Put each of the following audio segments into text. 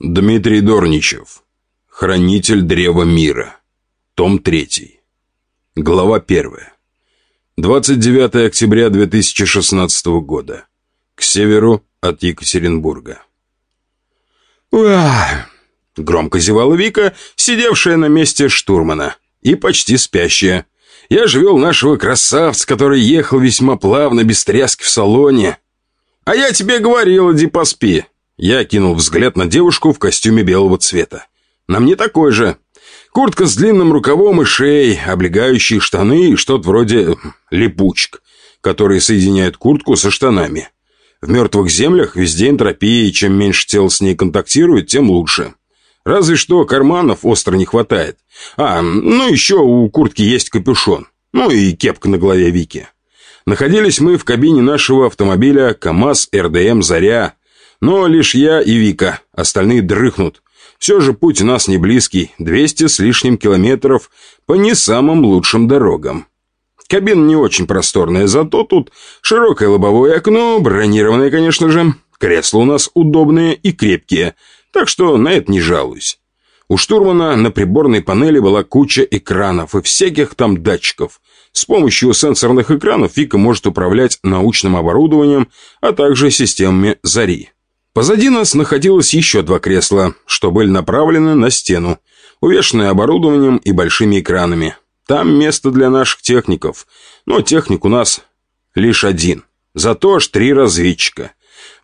Дмитрий Дорничев. Хранитель Древа Мира. Том 3. Глава 1. 29 октября 2016 года. К северу от Екатеринбурга. «Уah!» — громко зевала Вика, сидевшая на месте штурмана, и почти спящая. Я же вел нашего красавца, который ехал весьма плавно, без тряски в салоне. «А я тебе говорил, иди поспи!» Я кинул взгляд на девушку в костюме белого цвета. На мне такой же. Куртка с длинным рукавом и шеей, облегающие штаны и что-то вроде липучек, которые соединяют куртку со штанами. В мертвых землях везде энтропия, и чем меньше тел с ней контактирует, тем лучше. Разве что карманов остро не хватает. А, ну еще у куртки есть капюшон. Ну и кепка на голове Вики. Находились мы в кабине нашего автомобиля КАМАЗ РДМ «Заря», но лишь я и Вика, остальные дрыхнут. Все же путь у нас не близкий, 200 с лишним километров по не самым лучшим дорогам. Кабина не очень просторная, зато тут широкое лобовое окно, бронированное, конечно же. Кресла у нас удобные и крепкие, так что на это не жалуюсь. У штурмана на приборной панели была куча экранов и всяких там датчиков. С помощью сенсорных экранов Вика может управлять научным оборудованием, а также системами «Зари». Позади нас находилось еще два кресла, что были направлены на стену, увешанные оборудованием и большими экранами. Там место для наших техников, но техник у нас лишь один. Зато аж три разведчика.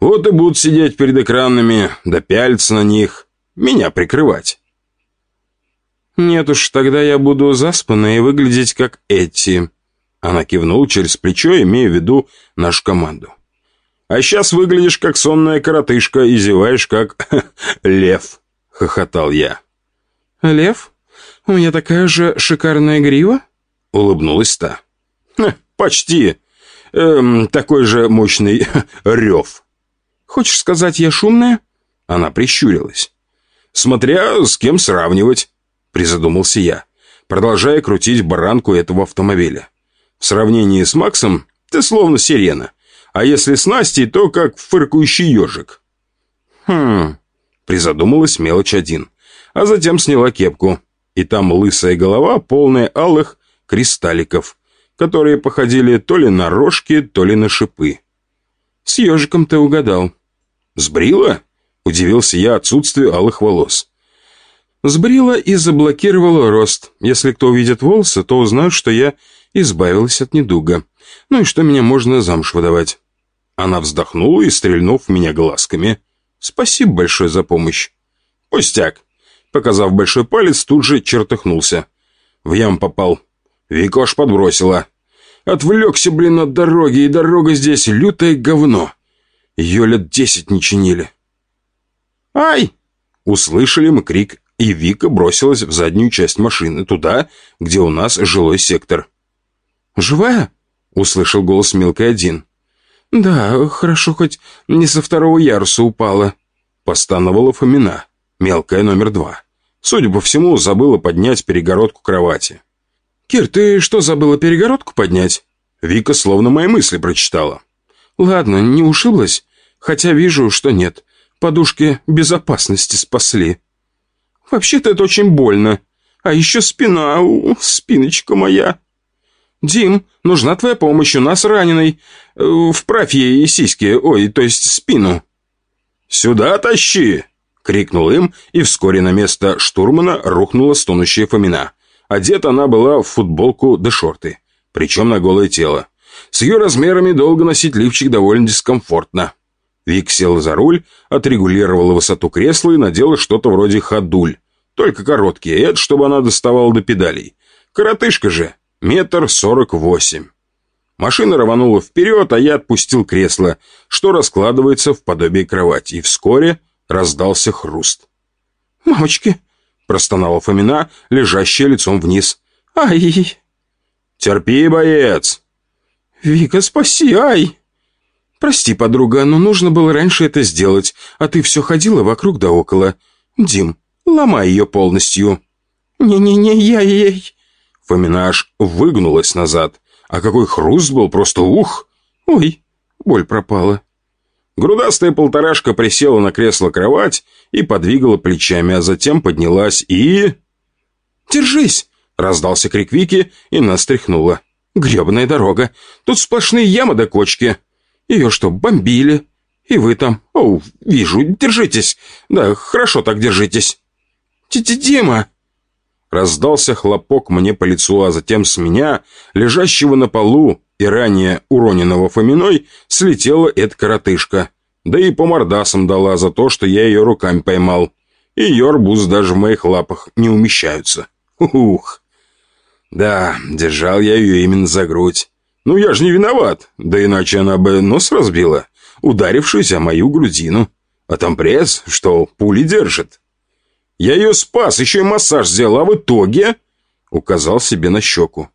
Вот и будут сидеть перед экранами, да пялиться на них, меня прикрывать. «Нет уж, тогда я буду заспанной и выглядеть как эти». Она кивнула через плечо, имея в виду нашу команду. А сейчас выглядишь как сонная коротышка и зеваешь как лев», — хохотал я. «Лев? У меня такая же шикарная грива?» — улыбнулась та. «Почти. Эм, такой же мощный рев». «Хочешь сказать, я шумная?» Она прищурилась. «Смотря с кем сравнивать», — призадумался я, продолжая крутить баранку этого автомобиля. «В сравнении с Максом ты словно сирена» а если с Настей, то как фыркающий ежик. Хм, призадумалась мелочь один, а затем сняла кепку, и там лысая голова, полная алых кристалликов, которые походили то ли на рожки, то ли на шипы. С ежиком ты угадал. Сбрила? Удивился я отсутствию алых волос. Сбрила и заблокировала рост. Если кто увидит волосы, то узнают, что я избавилась от недуга. Ну и что меня можно замуж выдавать. Она вздохнула и, стрельнув меня глазками, «Спасибо большое за помощь». «Пустяк». Показав большой палец, тут же чертыхнулся. В ям попал. Вика аж подбросила. Отвлекся, блин, от дороги, и дорога здесь лютое говно. Ее лет десять не чинили. «Ай!» Услышали мы крик, и Вика бросилась в заднюю часть машины, туда, где у нас жилой сектор. «Живая?» — услышал голос мелкой один. «Да, хорошо, хоть не со второго яруса упала», — постановала Фомина, мелкая номер два. Судя по всему, забыла поднять перегородку кровати. «Кир, ты что, забыла перегородку поднять?» Вика словно мои мысли прочитала. «Ладно, не ушиблась, хотя вижу, что нет. Подушки безопасности спасли». «Вообще-то это очень больно. А еще спина, у, спиночка моя». «Дим, нужна твоя помощь, у нас раненый. Э, вправь ей сиськи, ой, то есть спину». «Сюда тащи!» — крикнул им, и вскоре на место штурмана рухнула стонущая Фомина. Одета она была в футболку да шорты, причем на голое тело. С ее размерами долго носить лифчик довольно дискомфортно. Вик села за руль, отрегулировала высоту кресла и надела что-то вроде ходуль. Только короткие, это чтобы она доставала до педалей. Коротышка же, метр сорок восемь. Машина рванула вперед, а я отпустил кресло, что раскладывается в подобие кровати, и вскоре раздался хруст. «Мамочки!» – простонала Фомина, лежащая лицом вниз. «Ай!» «Терпи, боец!» «Вика, спаси, ай!» «Прости, подруга, но нужно было раньше это сделать, а ты все ходила вокруг да около. Дим, ломай ее полностью». «Не-не-не, я-ей!» Фомина аж выгнулась назад. А какой хруст был, просто ух! Ой, боль пропала. Грудастая полторашка присела на кресло-кровать и подвигала плечами, а затем поднялась и... «Держись!» — раздался крик Вики, и нас тряхнуло. «Гребаная дорога! Тут сплошные ямы до кочки! Ее что, бомбили? И вы там? Оу, вижу, держитесь! Да, хорошо так держитесь!» «Тетя Дима!» Раздался хлопок мне по лицу, а затем с меня, лежащего на полу и ранее уроненного Фоминой, слетела эта коротышка. Да и по мордасам дала за то, что я ее руками поймал. Ее арбуз даже в моих лапах не умещаются. Ух! Да, держал я ее именно за грудь. Ну, я же не виноват, да иначе она бы нос разбила, ударившись о мою грудину. А там пресс, что пули держит. Я ее спас, еще и массаж сделал, а в итоге...» Указал себе на щеку.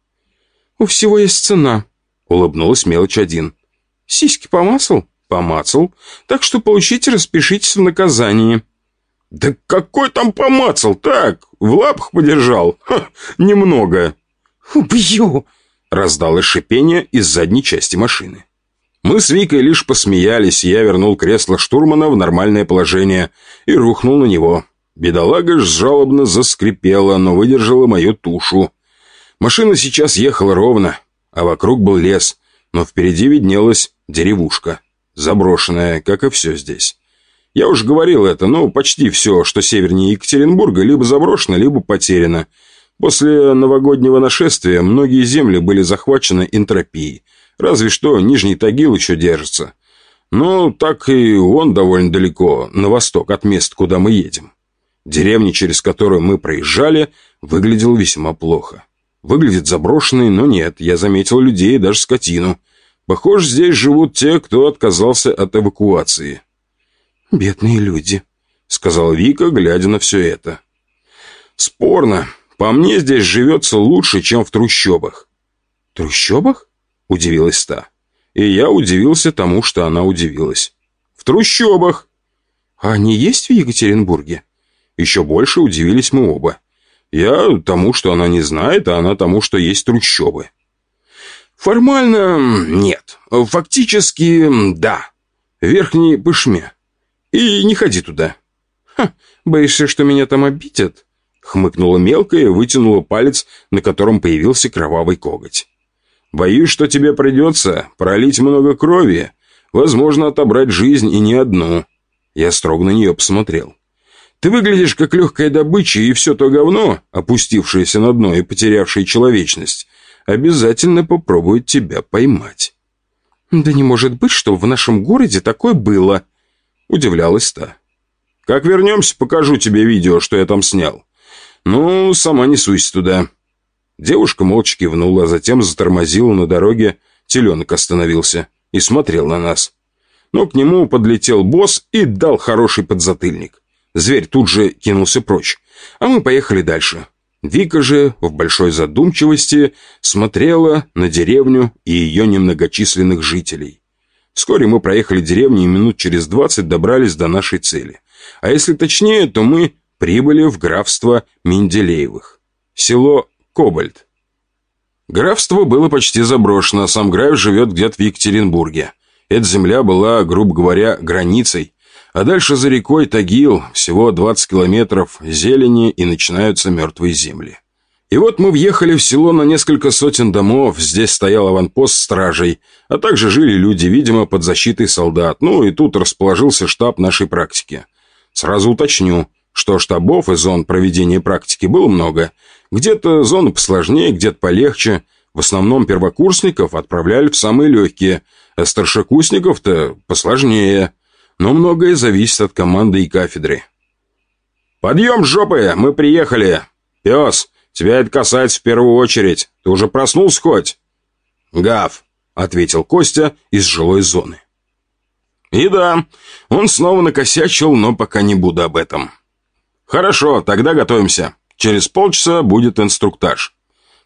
«У всего есть цена», — улыбнулась мелочь один. «Сиськи помасал?» «Помацал. Так что получите, распишитесь в наказании». «Да какой там помацал? Так, в лапах подержал. Ха, немного». «Убью!» — раздалось шипение из задней части машины. Мы с Викой лишь посмеялись, и я вернул кресло штурмана в нормальное положение и рухнул на него. Бедолага ж жалобно заскрипела, но выдержала мою тушу. Машина сейчас ехала ровно, а вокруг был лес, но впереди виднелась деревушка, заброшенная, как и все здесь. Я уж говорил это, но почти все, что севернее Екатеринбурга, либо заброшено, либо потеряно. После новогоднего нашествия многие земли были захвачены энтропией, разве что Нижний Тагил еще держится. Но так и он довольно далеко, на восток от мест, куда мы едем. Деревня, через которую мы проезжали, выглядела весьма плохо. Выглядит заброшенной, но нет, я заметил людей и даже скотину. Похоже, здесь живут те, кто отказался от эвакуации. «Бедные люди», — сказала Вика, глядя на все это. «Спорно. По мне, здесь живется лучше, чем в трущобах». «Трущобах?» — удивилась та. И я удивился тому, что она удивилась. «В трущобах». «А они есть в Екатеринбурге?» Еще больше удивились мы оба. Я тому, что она не знает, а она тому, что есть трущобы. Формально нет. Фактически да. Верхний Пышме. И не ходи туда. Ха, боишься, что меня там обидят? Хмыкнула мелкая и вытянула палец, на котором появился кровавый коготь. Боюсь, что тебе придется пролить много крови, возможно, отобрать жизнь и не одну. Я строго на нее посмотрел. Ты выглядишь как легкая добыча, и все то говно, опустившееся на дно и потерявшее человечность, обязательно попробует тебя поймать». «Да не может быть, что в нашем городе такое было», — удивлялась та. «Как вернемся, покажу тебе видео, что я там снял. Ну, сама не суйся туда». Девушка молча кивнула, а затем затормозила на дороге, теленок остановился и смотрел на нас. Но к нему подлетел босс и дал хороший подзатыльник. Зверь тут же кинулся прочь, а мы поехали дальше. Вика же в большой задумчивости смотрела на деревню и ее немногочисленных жителей. Вскоре мы проехали деревню и минут через двадцать добрались до нашей цели. А если точнее, то мы прибыли в графство Менделеевых. Село Кобальт. Графство было почти заброшено, а сам граф живет где-то в Екатеринбурге. Эта земля была, грубо говоря, границей, а дальше за рекой Тагил, всего 20 километров зелени и начинаются мертвые земли. И вот мы въехали в село на несколько сотен домов, здесь стоял аванпост стражей, а также жили люди, видимо, под защитой солдат, ну и тут расположился штаб нашей практики. Сразу уточню, что штабов и зон проведения практики было много. Где-то зоны посложнее, где-то полегче. В основном первокурсников отправляли в самые легкие, а старшекурсников-то посложнее но многое зависит от команды и кафедры. «Подъем, жопы! Мы приехали! Пес, тебя это касается в первую очередь. Ты уже проснулся хоть?» «Гав», — ответил Костя из жилой зоны. И да, он снова накосячил, но пока не буду об этом. «Хорошо, тогда готовимся. Через полчаса будет инструктаж».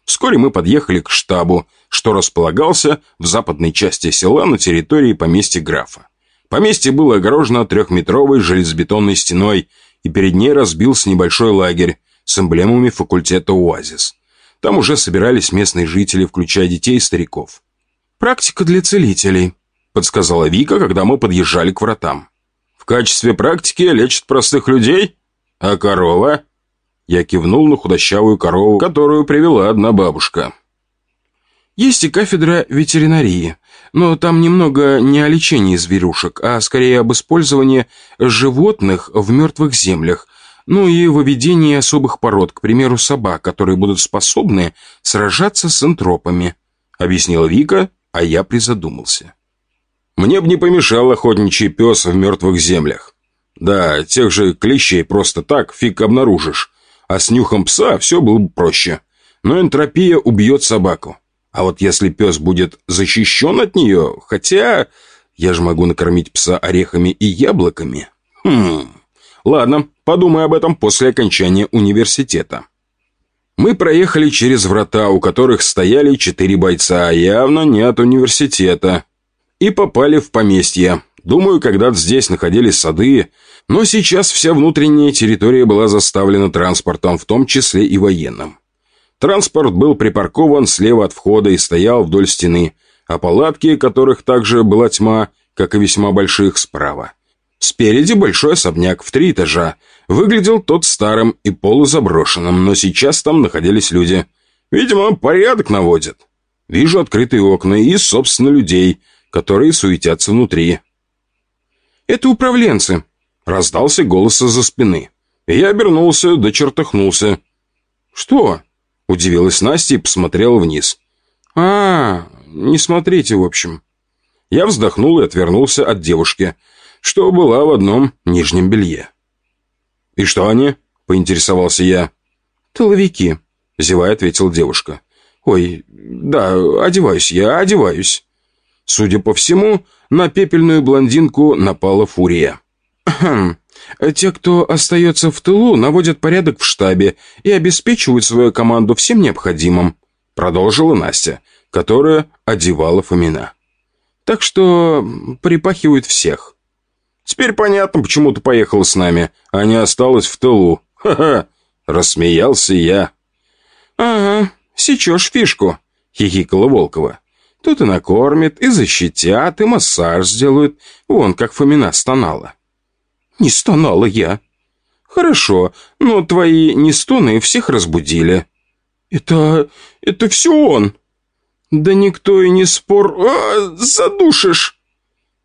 Вскоре мы подъехали к штабу, что располагался в западной части села на территории поместья графа. Поместье было огорожено трехметровой железобетонной стеной, и перед ней разбился небольшой лагерь с эмблемами факультета «Оазис». Там уже собирались местные жители, включая детей и стариков. «Практика для целителей», подсказала Вика, когда мы подъезжали к вратам. «В качестве практики лечат простых людей? А корова?» Я кивнул на худощавую корову, которую привела одна бабушка. Есть и кафедра ветеринарии, но там немного не о лечении зверюшек, а скорее об использовании животных в мертвых землях, ну и выведении особых пород, к примеру, собак, которые будут способны сражаться с энтропами, объяснила Вика, а я призадумался. Мне бы не помешал охотничий пес в мертвых землях. Да, тех же клещей просто так фиг обнаружишь, а с нюхом пса все было бы проще. Но энтропия убьет собаку. А вот если пес будет защищен от нее, хотя я же могу накормить пса орехами и яблоками. Хм, ладно, подумай об этом после окончания университета. Мы проехали через врата, у которых стояли четыре бойца, явно не от университета, и попали в поместье. Думаю, когда-то здесь находились сады, но сейчас вся внутренняя территория была заставлена транспортом, в том числе и военным. Транспорт был припаркован слева от входа и стоял вдоль стены, а палатки, которых также была тьма, как и весьма больших, справа. Спереди большой особняк в три этажа. Выглядел тот старым и полузаброшенным, но сейчас там находились люди. Видимо, порядок наводят. Вижу открытые окна и, собственно, людей, которые суетятся внутри. «Это управленцы», — раздался голос из-за спины. Я обернулся, да чертыхнулся. «Что?» Удивилась Настя и посмотрела вниз. «А, не смотрите, в общем». Я вздохнул и отвернулся от девушки, что была в одном нижнем белье. «И что они?» – поинтересовался я. «Тыловики», – зевая ответила девушка. «Ой, да, одеваюсь я, одеваюсь». Судя по всему, на пепельную блондинку напала фурия. «Хм, те, кто остается в тылу, наводят порядок в штабе и обеспечивают свою команду всем необходимым», продолжила Настя, которая одевала Фомина. «Так что припахивают всех». «Теперь понятно, почему ты поехала с нами, а не осталась в тылу. Ха-ха!» Рассмеялся я. «Ага, сечешь фишку», — хихикала Волкова. «Тут и накормят, и защитят, и массаж сделают. Вон как Фомина стонала». «Не стонала я». «Хорошо, но твои нестоны всех разбудили». «Это... это все он». «Да никто и не спор... А, задушишь!»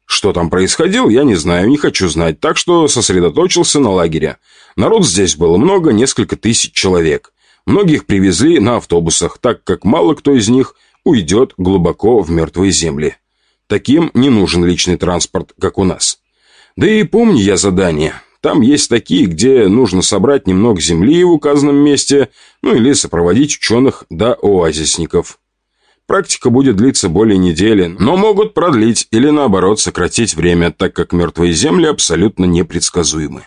Что там происходило, я не знаю, не хочу знать, так что сосредоточился на лагере. Народ здесь было много, несколько тысяч человек. Многих привезли на автобусах, так как мало кто из них уйдет глубоко в мертвые земли. Таким не нужен личный транспорт, как у нас. Да и помню я задание. Там есть такие, где нужно собрать немного земли в указанном месте, ну или сопроводить ученых до оазисников. Практика будет длиться более недели, но могут продлить или наоборот сократить время, так как мертвые земли абсолютно непредсказуемы.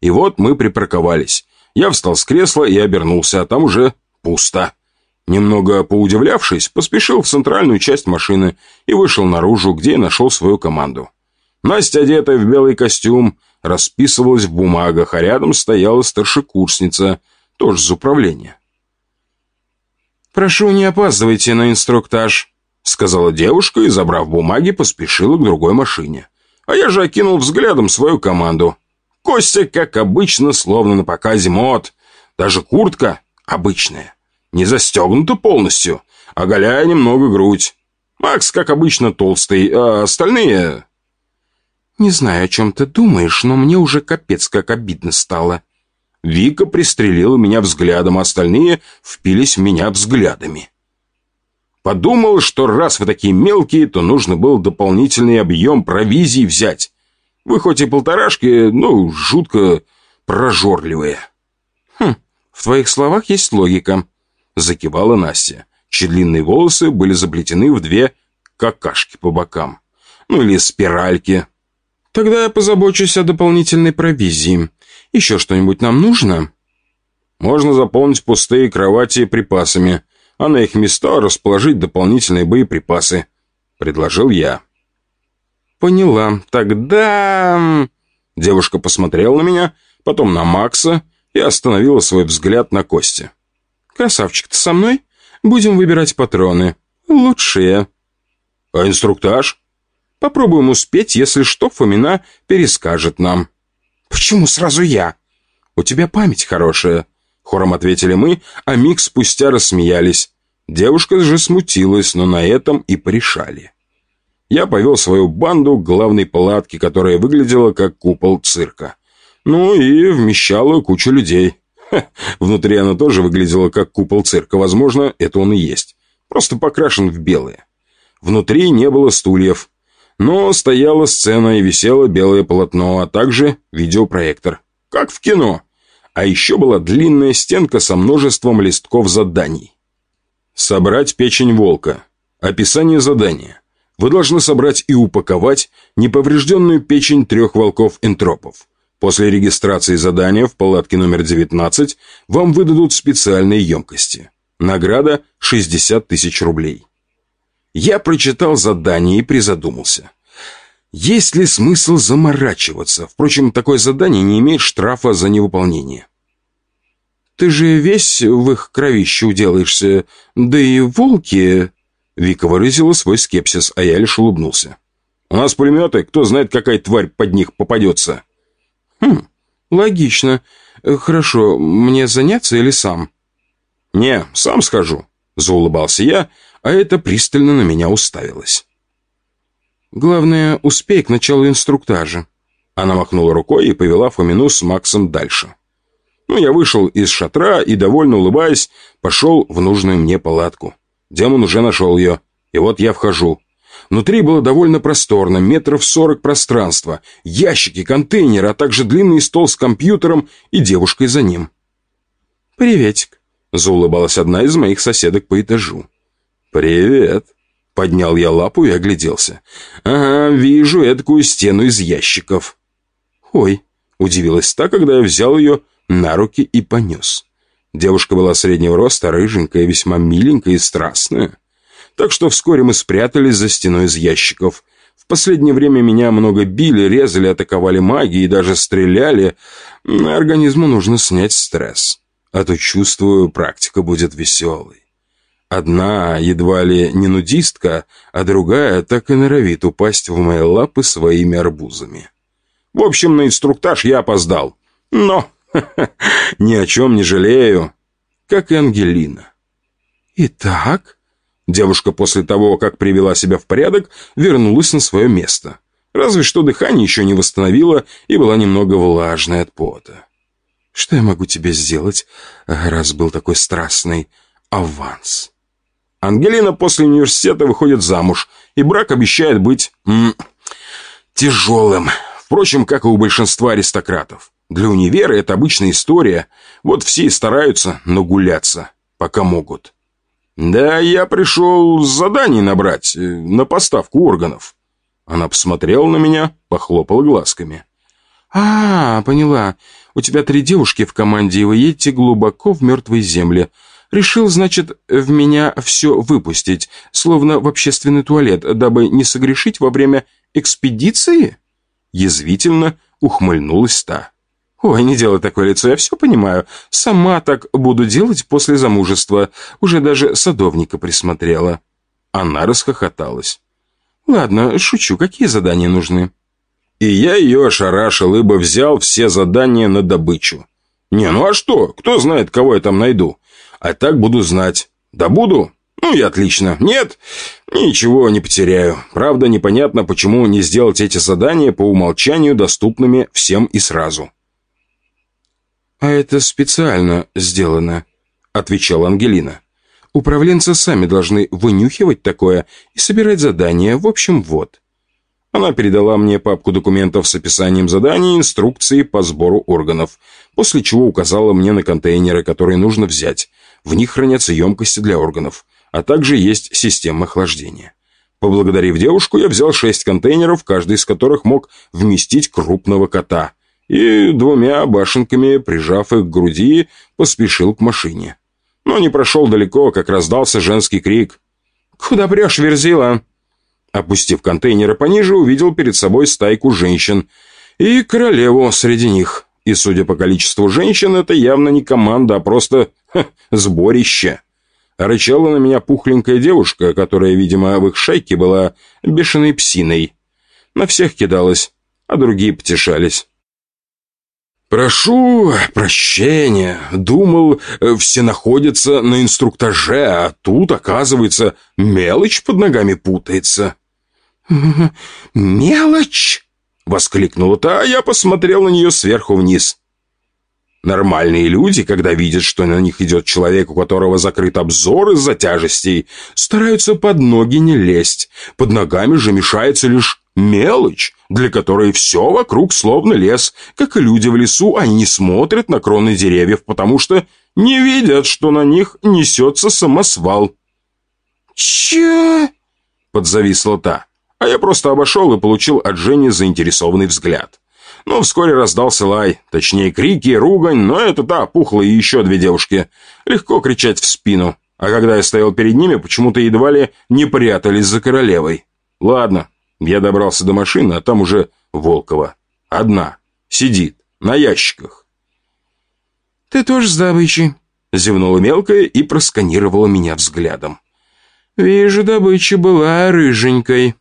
И вот мы припарковались. Я встал с кресла и обернулся, а там уже пусто. Немного поудивлявшись, поспешил в центральную часть машины и вышел наружу, где и нашел свою команду. Настя, одетая в белый костюм, расписывалась в бумагах, а рядом стояла старшекурсница, тоже из управления. «Прошу, не опаздывайте на инструктаж», — сказала девушка и, забрав бумаги, поспешила к другой машине. А я же окинул взглядом свою команду. Костя, как обычно, словно на показе мод. Даже куртка обычная, не застегнута полностью, оголяя немного грудь. Макс, как обычно, толстый, а остальные «Не знаю, о чем ты думаешь, но мне уже капец как обидно стало». Вика пристрелила меня взглядом, а остальные впились в меня взглядами. Подумал, что раз вы такие мелкие, то нужно было дополнительный объем провизии взять. Вы хоть и полторашки, но жутко прожорливые. «Хм, в твоих словах есть логика», — закивала Настя, чьи длинные волосы были заплетены в две какашки по бокам. Ну или спиральки, Тогда я позабочусь о дополнительной провизии. Еще что-нибудь нам нужно?» «Можно заполнить пустые кровати припасами, а на их места расположить дополнительные боеприпасы», — предложил я. «Поняла. Тогда...» Девушка посмотрела на меня, потом на Макса и остановила свой взгляд на Косте. «Красавчик, ты со мной? Будем выбирать патроны. Лучшие». «А инструктаж?» Попробуем успеть, если что, Фомина перескажет нам». «Почему сразу я?» «У тебя память хорошая», — хором ответили мы, а миг спустя рассмеялись. Девушка же смутилась, но на этом и порешали. Я повел свою банду к главной палатке, которая выглядела как купол цирка. Ну и вмещала кучу людей. Ха, внутри она тоже выглядела как купол цирка. Возможно, это он и есть. Просто покрашен в белое. Внутри не было стульев. Но стояла сцена и висело белое полотно, а также видеопроектор. Как в кино. А еще была длинная стенка со множеством листков заданий. Собрать печень волка. Описание задания. Вы должны собрать и упаковать неповрежденную печень трех волков-энтропов. После регистрации задания в палатке номер 19 вам выдадут специальные емкости. Награда 60 тысяч рублей. Я прочитал задание и призадумался. Есть ли смысл заморачиваться? Впрочем, такое задание не имеет штрафа за невыполнение. Ты же весь в их кровище уделаешься, да и волки... Вика выразила свой скепсис, а я лишь улыбнулся. «У нас пулеметы, кто знает, какая тварь под них попадется». «Хм, логично. Хорошо, мне заняться или сам?» «Не, сам схожу», — заулыбался я, а это пристально на меня уставилось. «Главное, успей к началу инструктажа». Она махнула рукой и повела Фомину с Максом дальше. Ну, я вышел из шатра и, довольно улыбаясь, пошел в нужную мне палатку. Демон уже нашел ее. И вот я вхожу. Внутри было довольно просторно, метров сорок пространства, ящики, контейнеры, а также длинный стол с компьютером и девушкой за ним. «Приветик», — заулыбалась одна из моих соседок по этажу. «Привет», — поднял я лапу и огляделся. «Ага, вижу эдакую стену из ящиков». «Ой», — удивилась та, когда я взял ее на руки и понес. Девушка была среднего роста, рыженькая, весьма миленькая и страстная. Так что вскоре мы спрятались за стеной из ящиков. В последнее время меня много били, резали, атаковали маги и даже стреляли. Организму нужно снять стресс. А то, чувствую, практика будет веселой. Одна едва ли не нудистка, а другая так и норовит упасть в мои лапы своими арбузами. В общем, на инструктаж я опоздал. Но Ни о чем не жалею, как и Ангелина. Итак, девушка после того, как привела себя в порядок, вернулась на свое место. Разве что дыхание еще не восстановило и была немного влажной от пота. Что я могу тебе сделать, раз был такой страстный аванс? Ангелина после университета выходит замуж, и брак обещает быть м тяжелым. Впрочем, как и у большинства аристократов. Для универа это обычная история. Вот все и стараются нагуляться, пока могут. Да, я пришел задание набрать э, на поставку органов. Она посмотрела на меня, похлопала глазками. «А, поняла. У тебя три девушки в команде, и вы едете глубоко в мертвые земли. Решил, значит, в меня все выпустить, словно в общественный туалет, дабы не согрешить во время экспедиции?» Язвительно ухмыльнулась та. «Ой, не делай такое лицо, я все понимаю. Сама так буду делать после замужества. Уже даже садовника присмотрела». Она расхохоталась. «Ладно, шучу, какие задания нужны?» И я ее ошарашил, ибо взял все задания на добычу. «Не, ну а что? Кто знает, кого я там найду? А так буду знать. Да буду? Ну и отлично. Нет, ничего не потеряю. Правда, непонятно, почему не сделать эти задания по умолчанию доступными всем и сразу». «А это специально сделано», — отвечала Ангелина. «Управленцы сами должны вынюхивать такое и собирать задания. В общем, вот». Она передала мне папку документов с описанием заданий и инструкции по сбору органов, после чего указала мне на контейнеры, которые нужно взять. В них хранятся емкости для органов, а также есть система охлаждения. Поблагодарив девушку, я взял шесть контейнеров, каждый из которых мог вместить крупного кота – и двумя башенками, прижав их к груди, поспешил к машине. Но не прошел далеко, как раздался женский крик. «Куда прешь, Верзила?» Опустив контейнеры пониже, увидел перед собой стайку женщин и королеву среди них. И, судя по количеству женщин, это явно не команда, а просто ха, сборище. Рычала на меня пухленькая девушка, которая, видимо, в их шайке была бешеной псиной. на всех кидалась, а другие потешались. «Прошу прощения. Думал, э, все находятся на инструктаже, а тут, оказывается, мелочь под ногами путается». «Мелочь?» — воскликнула та, а я посмотрел на нее сверху вниз. Нормальные люди, когда видят, что на них идет человек, у которого закрыт обзор из-за тяжестей, стараются под ноги не лезть. Под ногами же мешается лишь мелочь, для которой все вокруг словно лес. Как и люди в лесу, они не смотрят на кроны деревьев, потому что не видят, что на них несется самосвал. «Че?» — подзависла та, а я просто обошел и получил от Жени заинтересованный взгляд. Но вскоре раздался лай, точнее крики, ругань, но это та, пухла и еще две девушки. Легко кричать в спину. А когда я стоял перед ними, почему-то едва ли не прятались за королевой. Ладно, я добрался до машины, а там уже Волкова. Одна. Сидит. На ящиках. «Ты тоже с добычей?» Зевнула мелкая и просканировала меня взглядом. «Вижу, добыча была рыженькой».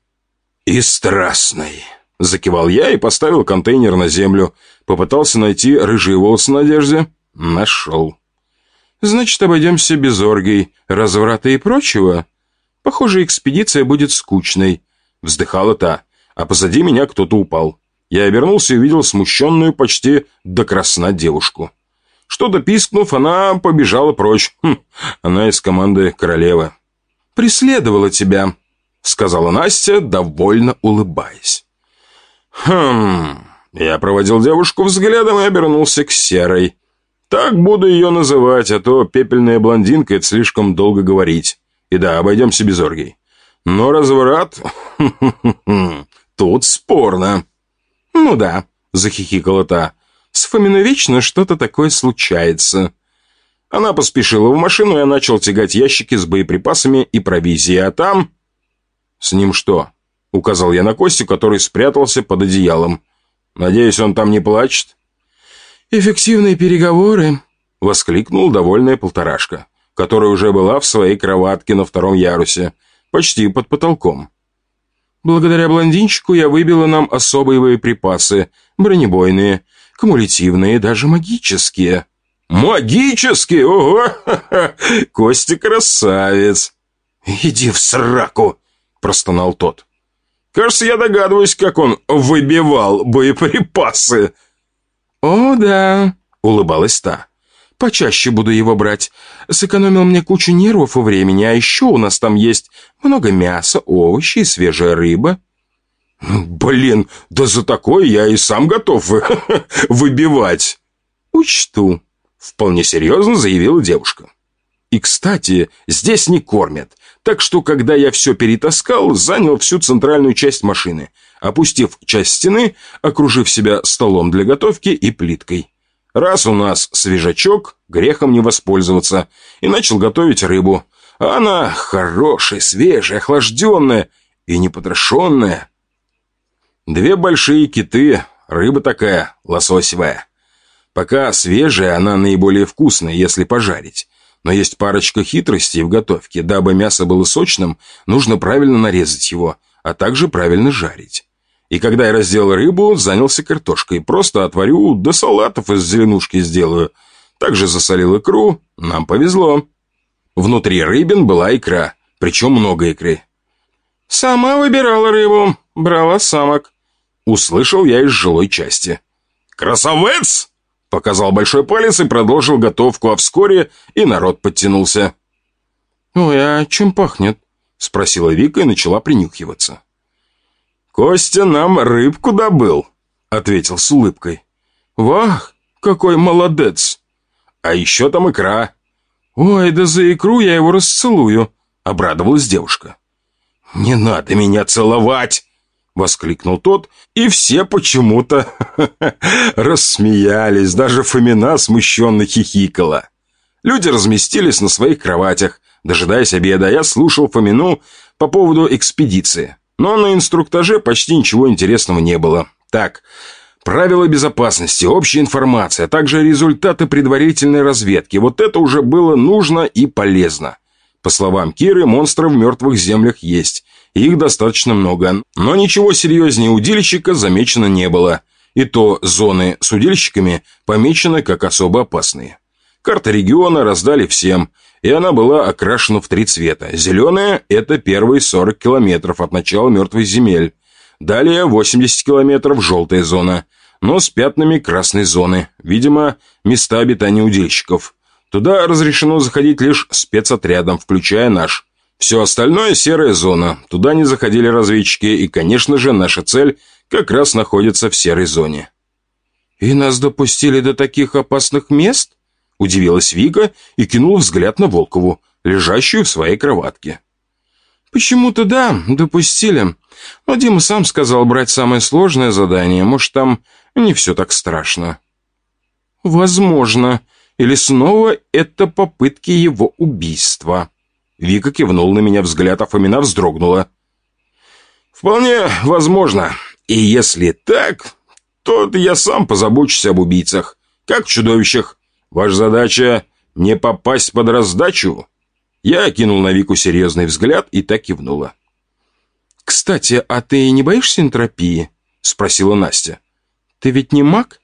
«И страстной». Закивал я и поставил контейнер на землю. Попытался найти рыжие волосы на одежде. Нашел. «Значит, обойдемся без оргий, разврата и прочего? Похоже, экспедиция будет скучной», — вздыхала та, а позади меня кто-то упал. Я обернулся и увидел смущенную почти до красна девушку. Что-то пискнув, она побежала прочь. Хм, она из команды королевы. «Преследовала тебя», — сказала Настя, довольно улыбаясь. «Хм...» Я проводил девушку взглядом и обернулся к Серой. Так буду ее называть, а то пепельная блондинка — это слишком долго говорить. И да, обойдемся без оргий. Но разврат... Тут спорно. «Ну да», — захихикала та. «С Фоминой вечно что-то такое случается». Она поспешила в машину, и я начал тягать ящики с боеприпасами и провизией, а там... С ним что? Указал я на Костю, который спрятался под одеялом. Надеюсь, он там не плачет? «Эффективные переговоры», — воскликнул довольная полторашка, которая уже была в своей кроватке на втором ярусе, почти под потолком. «Благодаря блондинчику я выбила нам особые боеприпасы, бронебойные, кумулятивные, даже магические». «Магические? Ого! Костя красавец!» «Иди в сраку!» – простонал тот. Кажется, я догадываюсь, как он выбивал боеприпасы». «О, да», — улыбалась та. «Почаще буду его брать. Сэкономил мне кучу нервов и времени, а еще у нас там есть много мяса, овощи и свежая рыба». «Блин, да за такое я и сам готов выбивать». «Учту», — вполне серьезно заявила девушка. «И, кстати, здесь не кормят. Так что, когда я все перетаскал, занял всю центральную часть машины, опустив часть стены, окружив себя столом для готовки и плиткой. Раз у нас свежачок, грехом не воспользоваться, и начал готовить рыбу. А она хорошая, свежая, охлажденная и непотрошенная. Две большие киты, рыба такая, лососевая. Пока свежая, она наиболее вкусная, если пожарить. Но есть парочка хитростей в готовке. Дабы мясо было сочным, нужно правильно нарезать его, а также правильно жарить. И когда я разделал рыбу, занялся картошкой. Просто отварю, да салатов из зеленушки сделаю. Также засолил икру. Нам повезло. Внутри рыбин была икра, причем много икры. «Сама выбирала рыбу, брала самок», — услышал я из жилой части. «Красавец!» Показал большой палец и продолжил готовку, а вскоре и народ подтянулся. «Ой, а чем пахнет?» — спросила Вика и начала принюхиваться. «Костя нам рыбку добыл», — ответил с улыбкой. «Вах, какой молодец!» «А еще там икра». «Ой, да за икру я его расцелую», — обрадовалась девушка. «Не надо меня целовать!» Воскликнул тот, и все почему-то рассмеялись, даже Фомина смущенно хихикала. Люди разместились на своих кроватях, дожидаясь обеда, я слушал Фомину по поводу экспедиции. Но на инструктаже почти ничего интересного не было. Так, правила безопасности, общая информация, а также результаты предварительной разведки. Вот это уже было нужно и полезно. По словам Киры, монстры в мертвых землях есть. Их достаточно много, но ничего серьезнее удильщика замечено не было. И то зоны с удильщиками помечены как особо опасные. Карта региона раздали всем, и она была окрашена в три цвета. Зеленая – это первые 40 километров от начала мертвых земель. Далее 80 километров – желтая зона, но с пятнами красной зоны. Видимо, места обитания удильщиков. Туда разрешено заходить лишь спецотрядом, включая наш. Все остальное – серая зона. Туда не заходили разведчики, и, конечно же, наша цель как раз находится в серой зоне. «И нас допустили до таких опасных мест?» Удивилась Вика и кинула взгляд на Волкову, лежащую в своей кроватке. «Почему-то да, допустили. Но Дима сам сказал брать самое сложное задание. Может, там не все так страшно». «Возможно. Или снова это попытки его убийства». Вика кивнул на меня взгляд, а Фомина вздрогнула. «Вполне возможно. И если так, то я сам позабочусь об убийцах, как чудовищах. Ваша задача — не попасть под раздачу?» Я кинул на Вику серьезный взгляд и так кивнула. «Кстати, а ты не боишься энтропии?» — спросила Настя. «Ты ведь не маг?»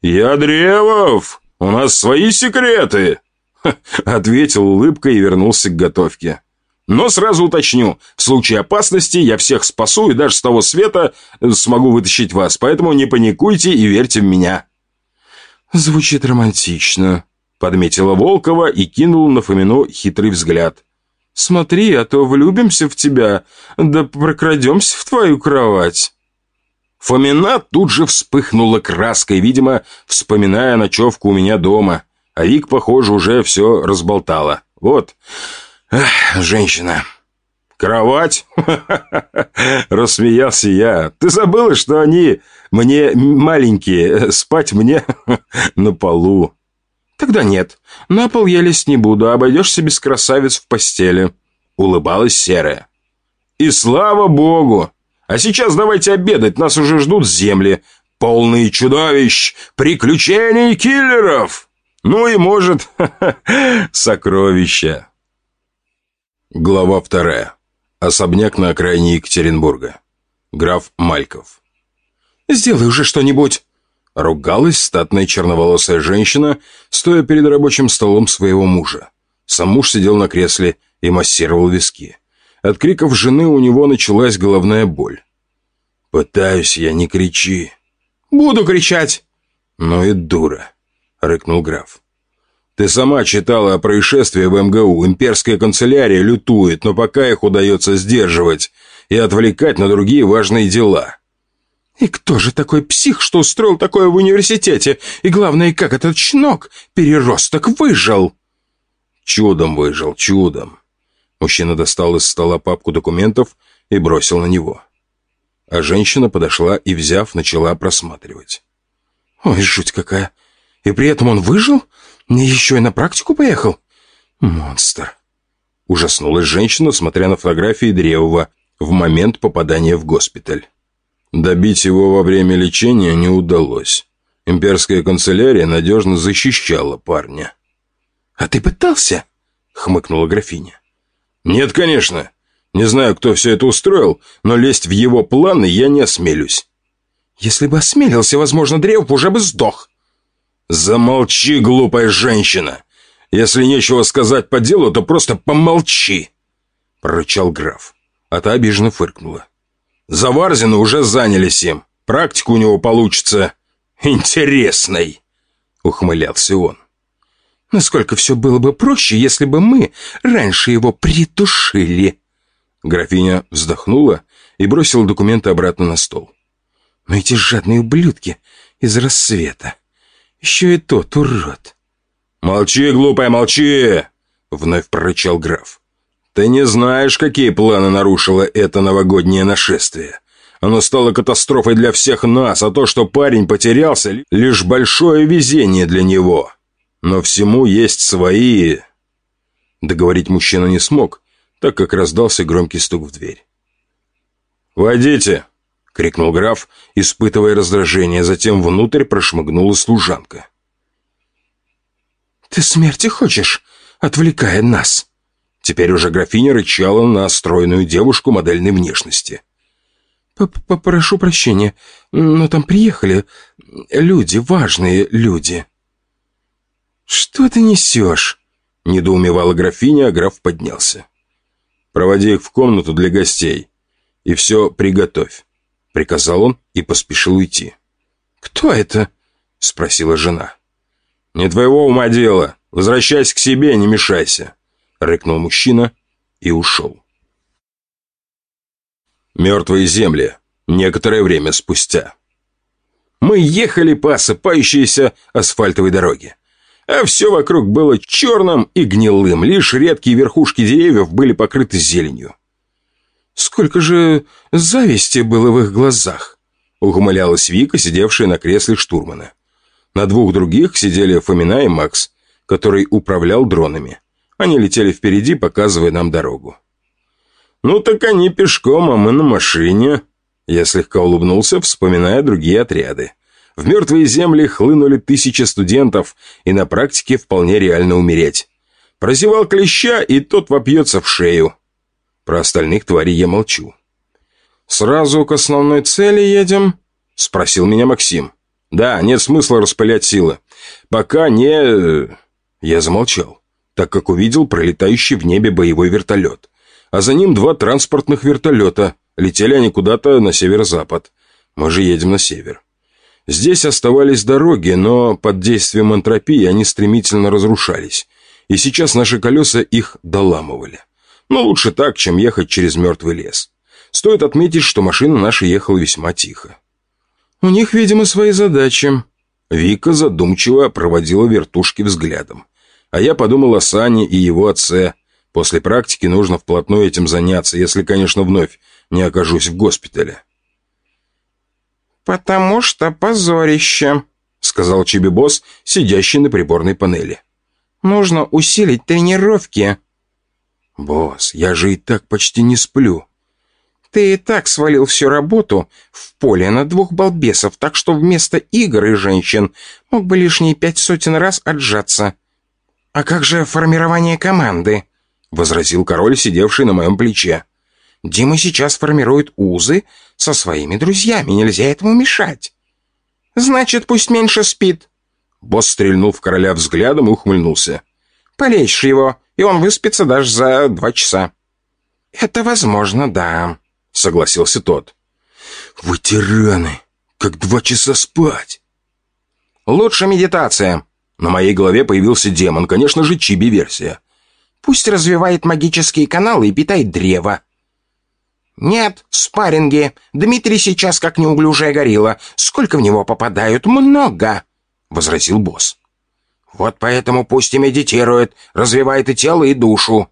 «Я Древов! У нас свои секреты!» Ответил улыбкой и вернулся к готовке. «Но сразу уточню, в случае опасности я всех спасу и даже с того света смогу вытащить вас, поэтому не паникуйте и верьте в меня». «Звучит романтично», — подметила Волкова и кинула на Фомину хитрый взгляд. «Смотри, а то влюбимся в тебя, да прокрадемся в твою кровать». Фомина тут же вспыхнула краской, видимо, вспоминая ночевку у меня дома. А Вик, похоже, уже все разболтала. Вот, Эх, женщина. «Кровать?» — рассмеялся я. «Ты забыла, что они мне маленькие, спать мне на полу?» «Тогда нет. На пол я лезть не буду, обойдешься без красавиц в постели», — улыбалась Серая. «И слава богу! А сейчас давайте обедать, нас уже ждут земли, полные чудовищ, приключений киллеров! Ну и, может, сокровища!» Глава вторая. Особняк на окраине Екатеринбурга. Граф Мальков. «Сделай уже что-нибудь!» Ругалась статная черноволосая женщина, стоя перед рабочим столом своего мужа. Сам муж сидел на кресле и массировал виски. От криков жены у него началась головная боль. «Пытаюсь я, не кричи». «Буду кричать!» «Ну и дура», — рыкнул граф. Ты сама читала о происшествии в МГУ. Имперская канцелярия лютует, но пока их удается сдерживать и отвлекать на другие важные дела. И кто же такой псих, что устроил такое в университете? И главное, как этот щенок, переросток, выжил? Чудом выжил, чудом. Мужчина достал из стола папку документов и бросил на него. А женщина подошла и, взяв, начала просматривать. Ой, жуть какая. И при этом он выжил? Еще и на практику поехал? Монстр. Ужаснулась женщина, смотря на фотографии Древова в момент попадания в госпиталь. Добить его во время лечения не удалось. Имперская канцелярия надежно защищала парня. «А ты пытался?» — хмыкнула графиня. «Нет, конечно. Не знаю, кто все это устроил, но лезть в его планы я не осмелюсь». «Если бы осмелился, возможно, Древов уже бы сдох». «Замолчи, глупая женщина! Если нечего сказать по делу, то просто помолчи!» Прорычал граф, а та обиженно фыркнула. «Заварзины уже занялись им. Практика у него получится интересной!» Ухмылялся он. «Насколько все было бы проще, если бы мы раньше его притушили!» Графиня вздохнула и бросила документы обратно на стол. «Но эти жадные ублюдки из рассвета!» Еще и тот урод. «Молчи, глупая, молчи!» — вновь прорычал граф. «Ты не знаешь, какие планы нарушило это новогоднее нашествие. Оно стало катастрофой для всех нас, а то, что парень потерялся, лишь большое везение для него. Но всему есть свои...» Договорить мужчина не смог, так как раздался громкий стук в дверь. «Войдите!» — крикнул граф, испытывая раздражение, затем внутрь прошмыгнула служанка. «Ты смерти хочешь, отвлекая нас?» Теперь уже графиня рычала на стройную девушку модельной внешности. «Попрошу прощения, но там приехали люди, важные люди». «Что ты несешь?» — недоумевала графиня, а граф поднялся. «Проводи их в комнату для гостей и все приготовь», — приказал он и поспешил уйти. «Кто это?» — спросила жена. «Не твоего ума дело. Возвращайся к себе, не мешайся», — рыкнул мужчина и ушел. Мертвые земли. Некоторое время спустя. Мы ехали по осыпающейся асфальтовой дороге. А все вокруг было черным и гнилым, лишь редкие верхушки деревьев были покрыты зеленью. «Сколько же зависти было в их глазах!» Ухмылялась Вика, сидевшая на кресле штурмана. На двух других сидели Фомина и Макс, который управлял дронами. Они летели впереди, показывая нам дорогу. «Ну так они пешком, а мы на машине». Я слегка улыбнулся, вспоминая другие отряды. В мертвые земли хлынули тысячи студентов, и на практике вполне реально умереть. Прозевал клеща, и тот вопьется в шею. Про остальных тварей я молчу. «Сразу к основной цели едем?» — спросил меня Максим. «Да, нет смысла распылять силы. Пока не...» Я замолчал, так как увидел пролетающий в небе боевой вертолет а за ним два транспортных вертолета. Летели они куда-то на северо-запад. Мы же едем на север. Здесь оставались дороги, но под действием энтропии они стремительно разрушались. И сейчас наши колеса их доламывали. Но лучше так, чем ехать через мертвый лес. Стоит отметить, что машина наша ехала весьма тихо. «У них, видимо, свои задачи». Вика задумчиво проводила вертушки взглядом. А я подумал о Сане и его отце, После практики нужно вплотную этим заняться, если, конечно, вновь не окажусь в госпитале. «Потому что позорище», — сказал Чиби-босс, сидящий на приборной панели. «Нужно усилить тренировки». «Босс, я же и так почти не сплю». «Ты и так свалил всю работу в поле на двух балбесов, так что вместо игр и женщин мог бы лишние пять сотен раз отжаться». «А как же формирование команды?» возразил король, сидевший на моем плече. «Дима сейчас формирует узы со своими друзьями, нельзя этому мешать». «Значит, пусть меньше спит». Босс стрельнул в короля взглядом и ухмыльнулся. «Полечь его, и он выспится даже за два часа». «Это возможно, да», — согласился тот. «Вы тираны! Как два часа спать!» «Лучше медитация!» На моей голове появился демон, конечно же, чиби-версия. Пусть развивает магические каналы и питает древо. «Нет, спарринги. Дмитрий сейчас как неуглюжая горилла. Сколько в него попадают? Много!» — возразил босс. «Вот поэтому пусть и медитирует, развивает и тело, и душу».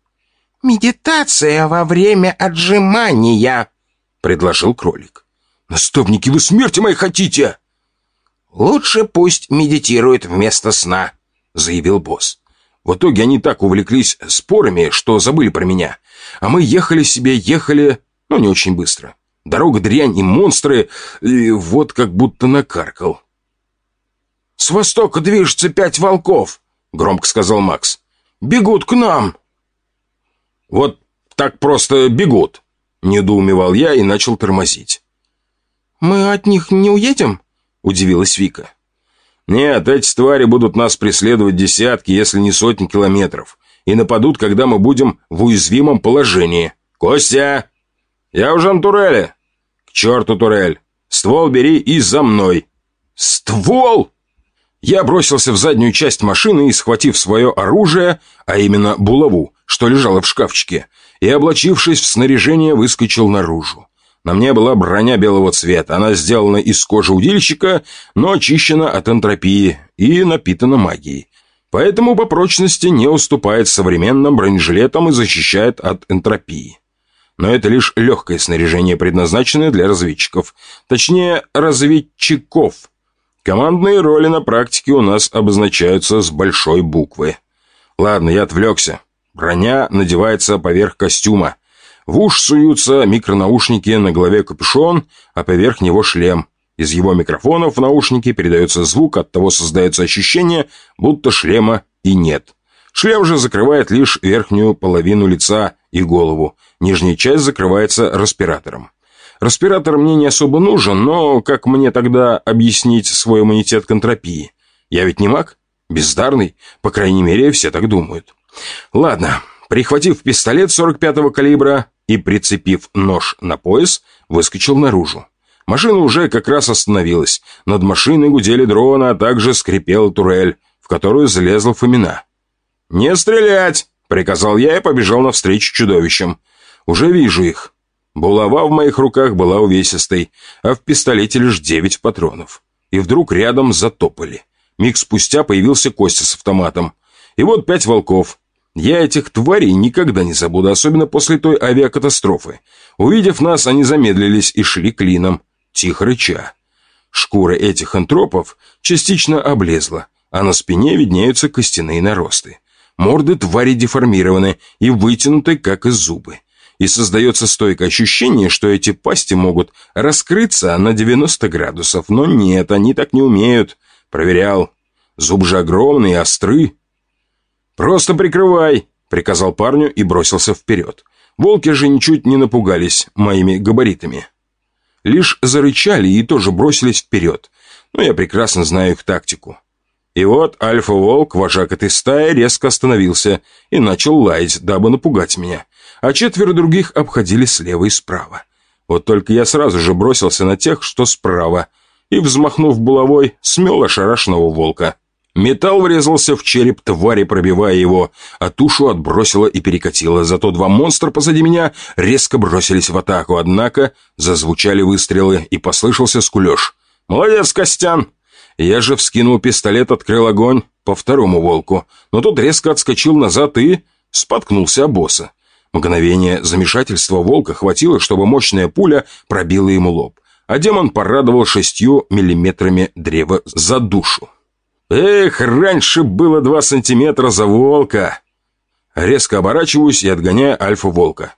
«Медитация во время отжимания», — предложил кролик. «Наставники, вы смерти моей хотите!» «Лучше пусть медитирует вместо сна», — заявил босс. В итоге они так увлеклись спорами, что забыли про меня. А мы ехали себе, ехали, но не очень быстро. Дорога дрянь и монстры, и вот как будто накаркал. «С востока движется пять волков», — громко сказал Макс. «Бегут к нам». «Вот так просто бегут», — недоумевал я и начал тормозить. «Мы от них не уедем?» — удивилась Вика. Нет, эти твари будут нас преследовать десятки, если не сотни километров. И нападут, когда мы будем в уязвимом положении. Костя! Я уже на туреле. К черту турель. Ствол бери и за мной. Ствол! Я бросился в заднюю часть машины и, схватив свое оружие, а именно булаву, что лежало в шкафчике, и, облачившись в снаряжение, выскочил наружу. На мне была броня белого цвета. Она сделана из кожи удильщика, но очищена от энтропии и напитана магией. Поэтому по прочности не уступает современным бронежилетам и защищает от энтропии. Но это лишь легкое снаряжение, предназначенное для разведчиков. Точнее, разведчиков. Командные роли на практике у нас обозначаются с большой буквы. Ладно, я отвлекся. Броня надевается поверх костюма. В уш суются микронаушники, на голове капюшон, а поверх него шлем. Из его микрофонов в наушники передается звук, от того создается ощущение, будто шлема и нет. Шлем же закрывает лишь верхнюю половину лица и голову. Нижняя часть закрывается респиратором. Респиратор мне не особо нужен, но как мне тогда объяснить свой иммунитет к антропии? Я ведь не маг? Бездарный? По крайней мере, все так думают. Ладно, прихватив пистолет 45-го калибра и прицепив нож на пояс, выскочил наружу. Машина уже как раз остановилась. Над машиной гудели дроны, а также скрипела турель, в которую залезла Фомина. «Не стрелять!» — приказал я и побежал навстречу чудовищам. «Уже вижу их». Булава в моих руках была увесистой, а в пистолете лишь девять патронов. И вдруг рядом затопали. Миг спустя появился Костя с автоматом. И вот пять волков. Я этих тварей никогда не забуду, особенно после той авиакатастрофы. Увидев нас, они замедлились и шли клином, тихо рыча. Шкура этих антропов частично облезла, а на спине виднеются костяные наросты. Морды твари деформированы и вытянуты, как из зубы. И создается стойкое ощущение, что эти пасти могут раскрыться на 90 градусов. Но нет, они так не умеют. Проверял. Зуб же огромный и острый. «Просто прикрывай», — приказал парню и бросился вперед. Волки же ничуть не напугались моими габаритами. Лишь зарычали и тоже бросились вперед. Но я прекрасно знаю их тактику. И вот альфа-волк, вожак этой стаи, резко остановился и начал лаять, дабы напугать меня. А четверо других обходили слева и справа. Вот только я сразу же бросился на тех, что справа, и, взмахнув булавой, смел ошарашенного волка. Металл врезался в череп твари, пробивая его, а тушу отбросило и перекатило. Зато два монстра позади меня резко бросились в атаку, однако зазвучали выстрелы и послышался скулеж. «Молодец, Костян!» Я же вскинул пистолет, открыл огонь по второму волку, но тот резко отскочил назад и споткнулся о босса. Мгновение замешательства волка хватило, чтобы мощная пуля пробила ему лоб, а демон порадовал шестью миллиметрами древа за душу. Эх, раньше было два сантиметра за волка. Резко оборачиваюсь и отгоняю альфа-волка.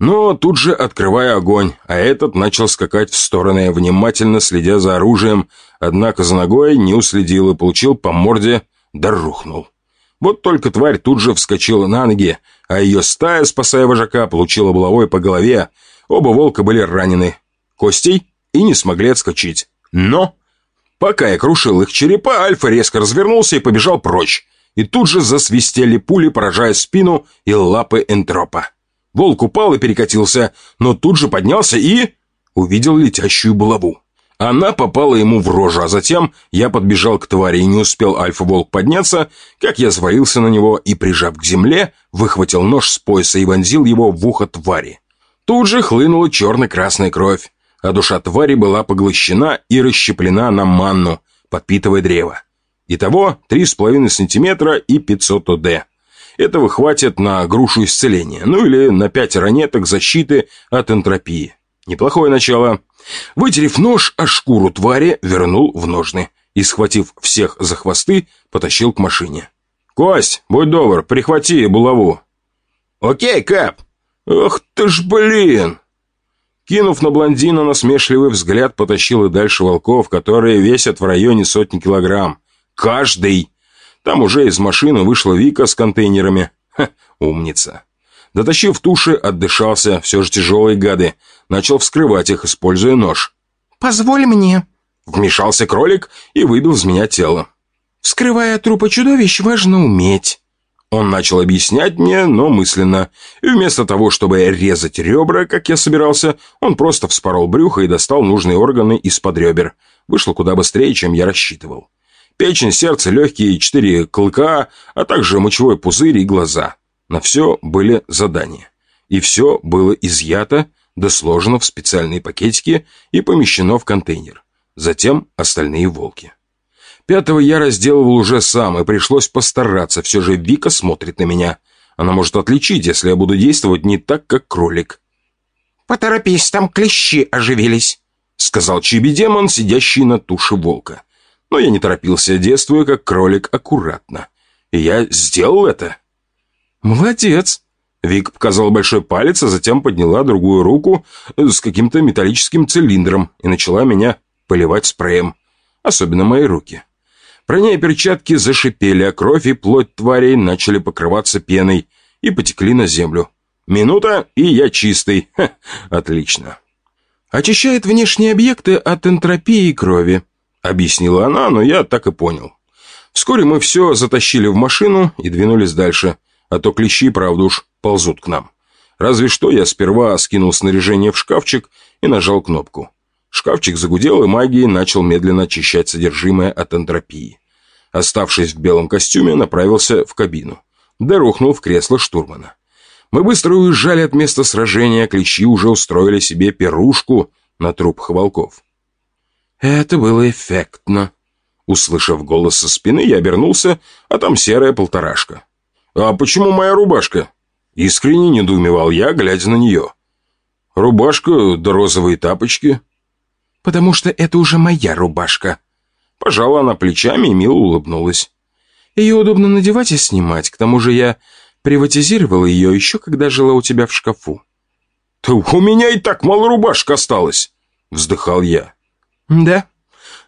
Но тут же открываю огонь, а этот начал скакать в стороны, внимательно следя за оружием, однако за ногой не уследил и получил по морде, да рухнул. Вот только тварь тут же вскочила на ноги, а ее стая, спасая вожака, получила булавой по голове. Оба волка были ранены костей и не смогли отскочить. Но, пока я крушил их черепа, Альфа резко развернулся и побежал прочь. И тут же засвистели пули, поражая спину и лапы энтропа. Волк упал и перекатился, но тут же поднялся и... увидел летящую булаву. Она попала ему в рожу, а затем я подбежал к твари и не успел альфа-волк подняться, как я завалился на него и, прижав к земле, выхватил нож с пояса и вонзил его в ухо твари. Тут же хлынула черно-красная кровь, а душа твари была поглощена и расщеплена на манну, подпитывая древо. Итого 3,5 сантиметра и 500 ОД. Этого хватит на грушу исцеления, ну или на 5 ранеток защиты от энтропии. Неплохое начало. Вытерев нож о шкуру твари, вернул в ножны и, схватив всех за хвосты, потащил к машине. «Кость, будь добр, прихвати булаву». «Окей, Кэп». «Ах ты ж блин!» Кинув на блондина насмешливый взгляд, потащил и дальше волков, которые весят в районе сотни килограмм. Каждый! Там уже из машины вышла Вика с контейнерами. Ха, умница. Дотащив туши, отдышался, все же тяжелые гады. Начал вскрывать их, используя нож. «Позволь мне», — вмешался кролик и выбил из меня тело. «Вскрывая трупы чудовищ, важно уметь». Он начал объяснять мне, но мысленно. И вместо того, чтобы резать ребра, как я собирался, он просто вспорол брюхо и достал нужные органы из-под ребер. Вышло куда быстрее, чем я рассчитывал. Печень, сердце, легкие, четыре клыка, а также мочевой пузырь и глаза. На все были задания. И все было изъято, да сложено в специальные пакетики и помещено в контейнер. Затем остальные волки. Пятого я разделывал уже сам, и пришлось постараться. Все же Вика смотрит на меня. Она может отличить, если я буду действовать не так, как кролик. «Поторопись, там клещи оживились», — сказал Чиби-демон, сидящий на туше волка. Но я не торопился, действуя как кролик аккуратно. И я сделал это. «Молодец!» Вик показал большой палец, а затем подняла другую руку с каким-то металлическим цилиндром и начала меня поливать спреем. Особенно мои руки. Броня и перчатки зашипели, а кровь и плоть тварей начали покрываться пеной и потекли на землю. Минута, и я чистый. Ха, отлично. «Очищает внешние объекты от энтропии крови», — объяснила она, но я так и понял. Вскоре мы все затащили в машину и двинулись дальше, а то клещи, правда уж, ползут к нам. Разве что я сперва скинул снаряжение в шкафчик и нажал кнопку. Шкафчик загудел, и магией начал медленно очищать содержимое от энтропии. Оставшись в белом костюме, направился в кабину. Да рухнул в кресло штурмана. Мы быстро уезжали от места сражения, клещи уже устроили себе пирушку на трупах волков. Это было эффектно. Услышав голос со спины, я обернулся, а там серая полторашка. «А почему моя рубашка?» Искренне недоумевал я, глядя на нее. «Рубашка да розовые тапочки». «Потому что это уже моя рубашка». Пожала она плечами и мило улыбнулась. «Ее удобно надевать и снимать. К тому же я приватизировала ее еще, когда жила у тебя в шкафу». «Да у меня и так мало рубашек осталось», — вздыхал я. «Да?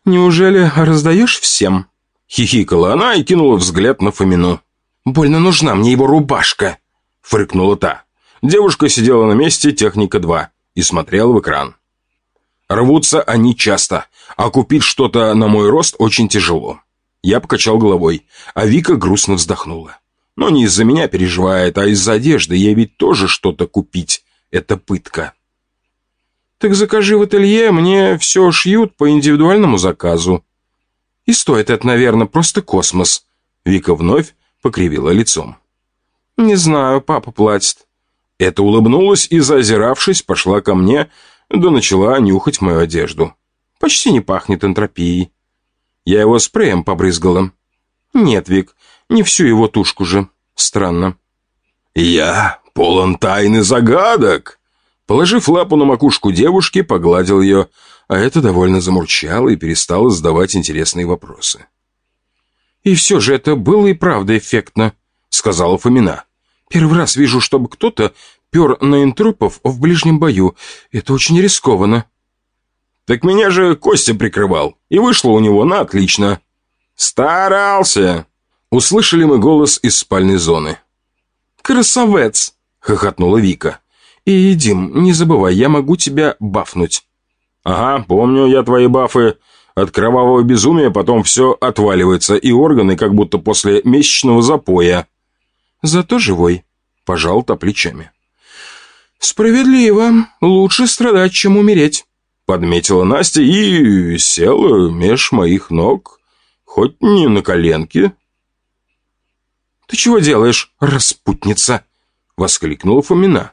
Неужели раздаешь всем?» Хихикала она и кинула взгляд на Фомину. «Больно нужна мне его рубашка», — фыркнула та. Девушка сидела на месте техника 2 и смотрела в экран. Рвутся они часто, а купить что-то на мой рост очень тяжело. Я покачал головой, а Вика грустно вздохнула. Но не из-за меня переживает, а из-за одежды. Ей ведь тоже что-то купить. Это пытка. Так закажи в ателье, мне все шьют по индивидуальному заказу. И стоит это, наверное, просто космос. Вика вновь покривила лицом. Не знаю, папа платит. Это улыбнулась и, заозиравшись, пошла ко мне, да начала нюхать мою одежду. Почти не пахнет энтропией. Я его спреем побрызгала. Нет, Вик, не всю его тушку же. Странно. Я полон тайны загадок. Положив лапу на макушку девушки, погладил ее, а это довольно замурчало и перестало задавать интересные вопросы. «И все же это было и правда эффектно», — сказала Фомина. «Первый раз вижу, чтобы кто-то пер на интрупов в ближнем бою. Это очень рискованно». «Так меня же Костя прикрывал, и вышло у него на отлично». «Старался!» Услышали мы голос из спальной зоны. «Красавец!» — хохотнула Вика. «И, Дим, не забывай, я могу тебя бафнуть». «Ага, помню я твои бафы. От кровавого безумия потом все отваливается, и органы как будто после месячного запоя». «Зато живой», — пожал-то плечами. «Справедливо. Лучше страдать, чем умереть», — подметила Настя и села меж моих ног. Хоть не на коленке. «Ты чего делаешь, распутница?» — воскликнула Фомина.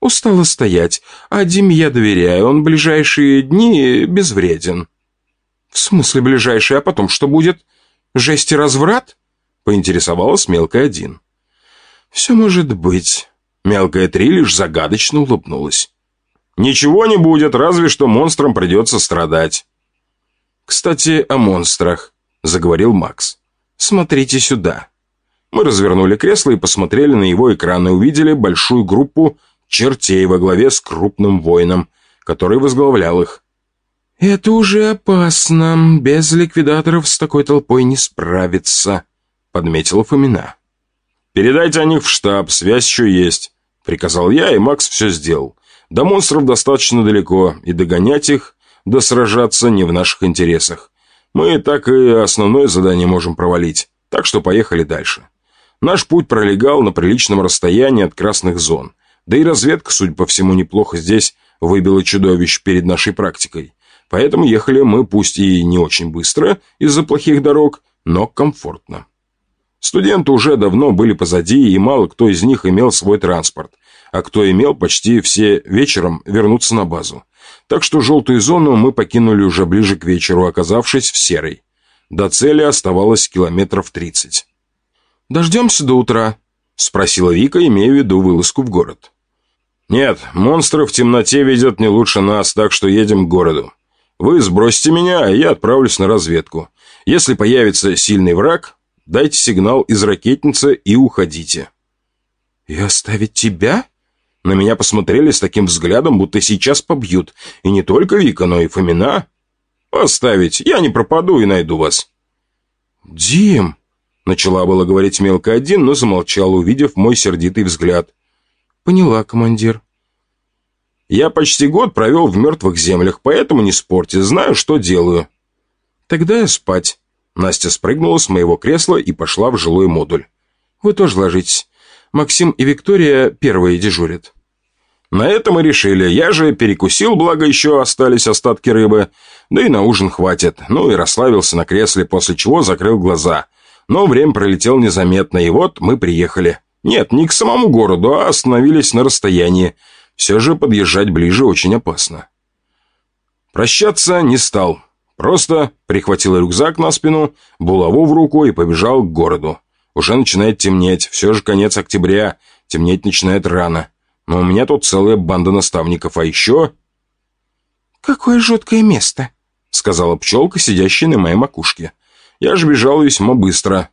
Устала стоять, а Диме я доверяю, он ближайшие дни безвреден». «В смысле ближайшие, а потом что будет? Жесть и разврат?» — поинтересовалась мелкая один. «Все может быть». Мелкая три лишь загадочно улыбнулась. «Ничего не будет, разве что монстрам придется страдать». «Кстати, о монстрах», — заговорил Макс. «Смотрите сюда». Мы развернули кресло и посмотрели на его экран и увидели большую группу чертей во главе с крупным воином, который возглавлял их. «Это уже опасно. Без ликвидаторов с такой толпой не справиться», — подметила Фомина. «Передайте о них в штаб, связь еще есть», — приказал я, и Макс все сделал. До монстров достаточно далеко, и догонять их, да сражаться не в наших интересах. Мы так и основное задание можем провалить, так что поехали дальше. Наш путь пролегал на приличном расстоянии от красных зон, да и разведка, судя по всему, неплохо здесь выбила чудовищ перед нашей практикой. Поэтому ехали мы пусть и не очень быстро из-за плохих дорог, но комфортно. Студенты уже давно были позади, и мало кто из них имел свой транспорт, а кто имел, почти все вечером вернуться на базу. Так что желтую зону мы покинули уже ближе к вечеру, оказавшись в серой. До цели оставалось километров тридцать. «Дождемся до утра?» – спросила Вика, имея в виду вылазку в город. «Нет, монстры в темноте видят не лучше нас, так что едем к городу. Вы сбросите меня, а я отправлюсь на разведку. Если появится сильный враг, дайте сигнал из ракетницы и уходите». «И оставить тебя?» На меня посмотрели с таким взглядом, будто сейчас побьют. И не только Вика, но и Фомина. «Оставить, я не пропаду и найду вас». «Дим!» — начала было говорить мелко один, но замолчала, увидев мой сердитый взгляд. «Поняла, командир». «Я почти год провел в мертвых землях, поэтому не спорьте, знаю, что делаю». «Тогда я спать». Настя спрыгнула с моего кресла и пошла в жилой модуль. «Вы тоже ложитесь. Максим и Виктория первые дежурят». На этом и решили. Я же перекусил, благо еще остались остатки рыбы. Да и на ужин хватит. Ну и расслабился на кресле, после чего закрыл глаза. Но время пролетело незаметно, и вот мы приехали. Нет, не к самому городу, а остановились на расстоянии. Все же подъезжать ближе очень опасно. Прощаться не стал. Просто прихватил рюкзак на спину, булаву в руку и побежал к городу. Уже начинает темнеть, все же конец октября, темнеть начинает рано. Но у меня тут целая банда наставников, а еще...» «Какое жуткое место», — сказала пчелка, сидящая на моей макушке. Я же бежал весьма быстро.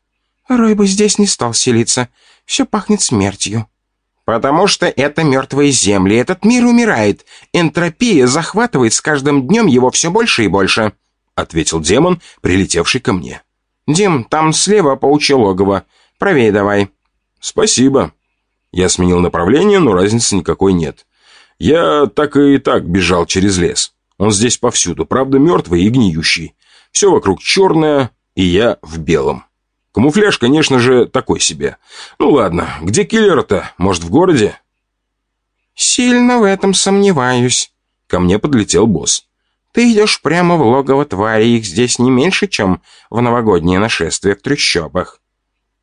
«Рой бы здесь не стал селиться. Все пахнет смертью». «Потому что это мертвые земли. Этот мир умирает. Энтропия захватывает с каждым днем его все больше и больше», — ответил демон, прилетевший ко мне. «Дим, там слева паучье логово. Правее давай». «Спасибо», я сменил направление, но разницы никакой нет. Я так и так бежал через лес. Он здесь повсюду, правда мертвый и гниющий. Все вокруг черное, и я в белом. Камуфляж, конечно же, такой себе. Ну ладно, где киллер-то? Может, в городе? Сильно в этом сомневаюсь. Ко мне подлетел босс. Ты идешь прямо в логово твари, их здесь не меньше, чем в новогоднее нашествие в трущобах.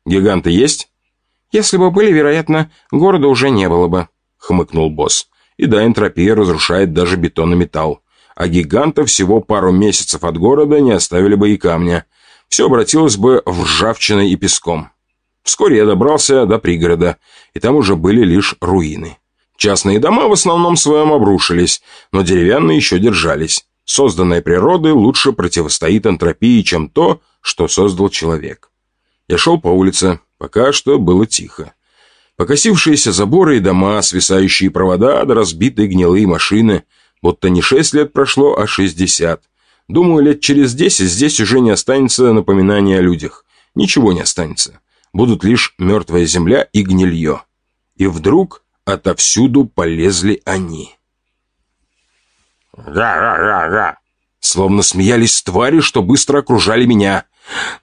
Гиганты есть? Если бы были, вероятно, города уже не было бы», — хмыкнул босс. «И да, энтропия разрушает даже бетон и металл. А гигантов всего пару месяцев от города не оставили бы и камня. Все обратилось бы в ржавчиной и песком. Вскоре я добрался до пригорода, и там уже были лишь руины. Частные дома в основном своем обрушились, но деревянные еще держались. Созданная природой лучше противостоит энтропии, чем то, что создал человек. Я шел по улице, Пока что было тихо. Покосившиеся заборы и дома, свисающие провода да разбитые гнилые машины. Будто не шесть лет прошло, а шестьдесят. Думаю, лет через десять здесь уже не останется напоминания о людях. Ничего не останется. Будут лишь мертвая земля и гнилье. И вдруг отовсюду полезли они. «Га-га-га-га!» Словно смеялись твари, что быстро окружали меня.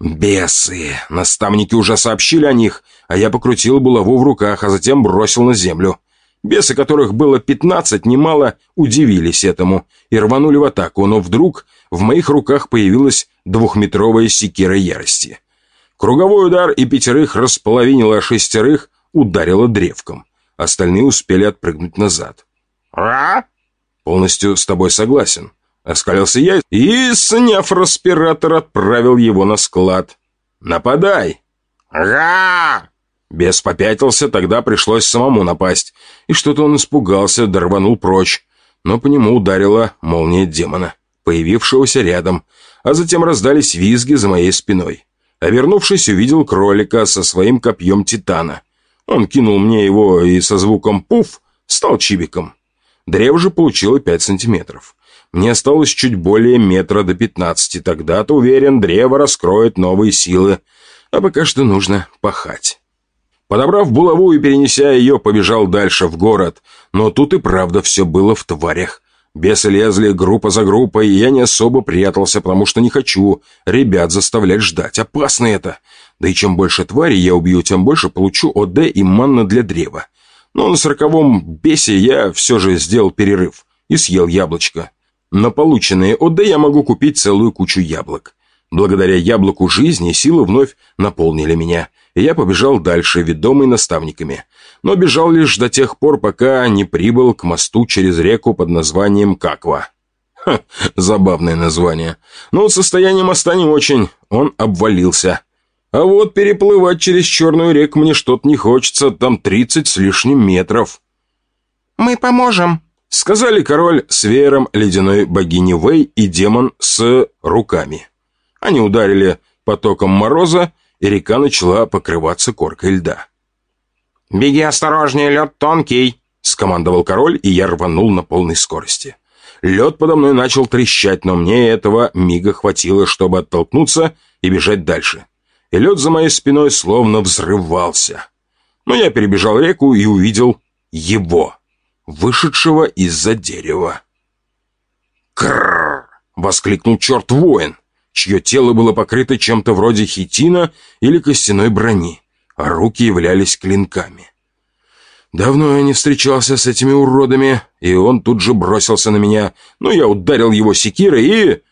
«Бесы! Наставники уже сообщили о них, а я покрутил булаву в руках, а затем бросил на землю. Бесы, которых было пятнадцать, немало удивились этому и рванули в атаку, но вдруг в моих руках появилась двухметровая секира ярости. Круговой удар и пятерых располовинило, а шестерых ударило древком. Остальные успели отпрыгнуть назад. «А?» «Полностью с тобой согласен. Оскалился я и, сняв респиратор, отправил его на склад. «Нападай!» «Ага!» Бес попятился, тогда пришлось самому напасть. И что-то он испугался, дорванул прочь. Но по нему ударила молния демона, появившегося рядом. А затем раздались визги за моей спиной. Обернувшись, увидел кролика со своим копьем титана. Он кинул мне его и со звуком «пуф» стал чибиком. Древо же получило пять сантиметров. Мне осталось чуть более метра до пятнадцати. Тогда-то, уверен, древо раскроет новые силы. А пока что нужно пахать. Подобрав булаву и перенеся ее, побежал дальше, в город. Но тут и правда все было в тварях. Бесы лезли группа за группой, и я не особо прятался, потому что не хочу ребят заставлять ждать. Опасно это. Да и чем больше тварей я убью, тем больше получу ОД и манна для древа. Но на сороковом бесе я все же сделал перерыв и съел яблочко. На полученные ОД я могу купить целую кучу яблок. Благодаря яблоку жизни силы вновь наполнили меня, и я побежал дальше, ведомый наставниками. Но бежал лишь до тех пор, пока не прибыл к мосту через реку под названием Каква. Ха, забавное название. Но состояние моста не очень, он обвалился. А вот переплывать через Черную реку мне что-то не хочется, там тридцать с лишним метров. «Мы поможем», Сказали король с веером ледяной богини Вэй и демон с руками. Они ударили потоком мороза, и река начала покрываться коркой льда. «Беги осторожнее, лед тонкий!» — скомандовал король, и я рванул на полной скорости. Лед подо мной начал трещать, но мне этого мига хватило, чтобы оттолкнуться и бежать дальше. и лед за моей спиной словно взрывался. Но я перебежал реку и увидел его, вышедшего из-за дерева. «Крррр!» — воскликнул черт-воин, чье тело было покрыто чем-то вроде хитина или костяной брони, а руки являлись клинками. Давно я не встречался с этими уродами, и он тут же бросился на меня, но я ударил его секирой и...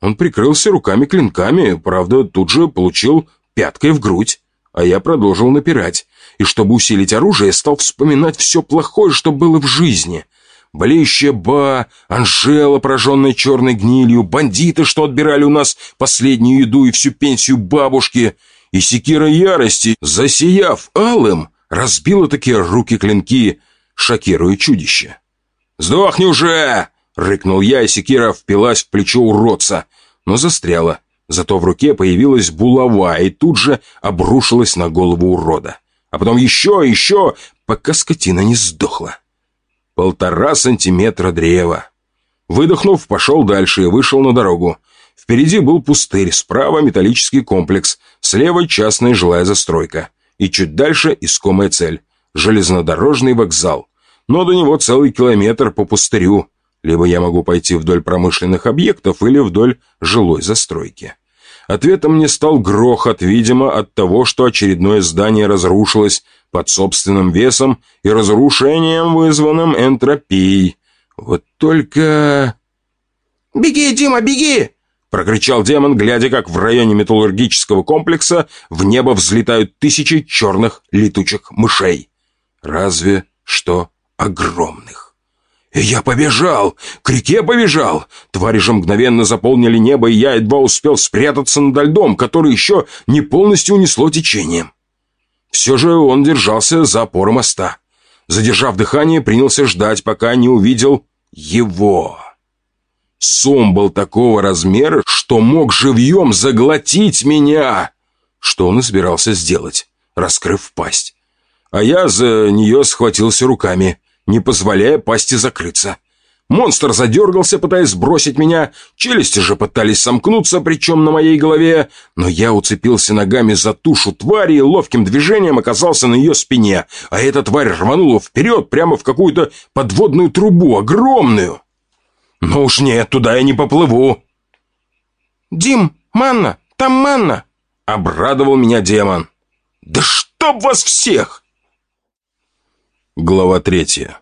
Он прикрылся руками-клинками, правда, тут же получил пяткой в грудь, а я продолжил напирать, и чтобы усилить оружие, стал вспоминать все плохое, что было в жизни. Болеющая Ба, Анжела, пораженная черной гнилью, бандиты, что отбирали у нас последнюю еду и всю пенсию бабушки, и секира ярости, засияв алым, разбила такие руки-клинки, шокируя чудище. «Сдохни уже!» — рыкнул я, и секира впилась в плечо уродца, но застряла. Зато в руке появилась булава и тут же обрушилась на голову урода. А потом еще, еще, пока скотина не сдохла. Полтора сантиметра древа. Выдохнув, пошел дальше и вышел на дорогу. Впереди был пустырь, справа металлический комплекс, слева частная жилая застройка. И чуть дальше искомая цель – железнодорожный вокзал. Но до него целый километр по пустырю. Либо я могу пойти вдоль промышленных объектов или вдоль жилой застройки. Ответом мне стал грохот, видимо, от того, что очередное здание разрушилось под собственным весом и разрушением, вызванным энтропией. Вот только... «Беги, Дима, беги!» Прокричал демон, глядя, как в районе металлургического комплекса в небо взлетают тысячи черных летучих мышей. Разве что огромных. И я побежал, к реке побежал. Твари же мгновенно заполнили небо, и я едва успел спрятаться над льдом, который еще не полностью унесло течением. Все же он держался за опоры моста. Задержав дыхание, принялся ждать, пока не увидел его. Сом был такого размера, что мог живьем заглотить меня. Что он и собирался сделать, раскрыв пасть. А я за нее схватился руками – не позволяя пасти закрыться. Монстр задергался, пытаясь сбросить меня, челюсти же пытались сомкнуться, причем на моей голове, но я уцепился ногами за тушу твари и ловким движением оказался на ее спине, а эта тварь рванула вперед прямо в какую-то подводную трубу, огромную. «Ну уж нет, туда я не поплыву!» «Дим, манна! Там манна!» — обрадовал меня демон. «Да чтоб вас всех!» Глава третья.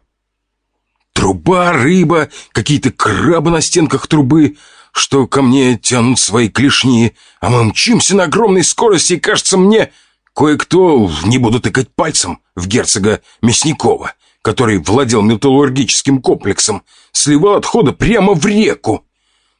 Труба, рыба, какие-то крабы на стенках трубы, что ко мне тянут свои клешни, а мы мчимся на огромной скорости, и, кажется мне, кое-кто, не буду тыкать пальцем, в герцога Мясникова, который владел металлургическим комплексом, сливал отходы прямо в реку.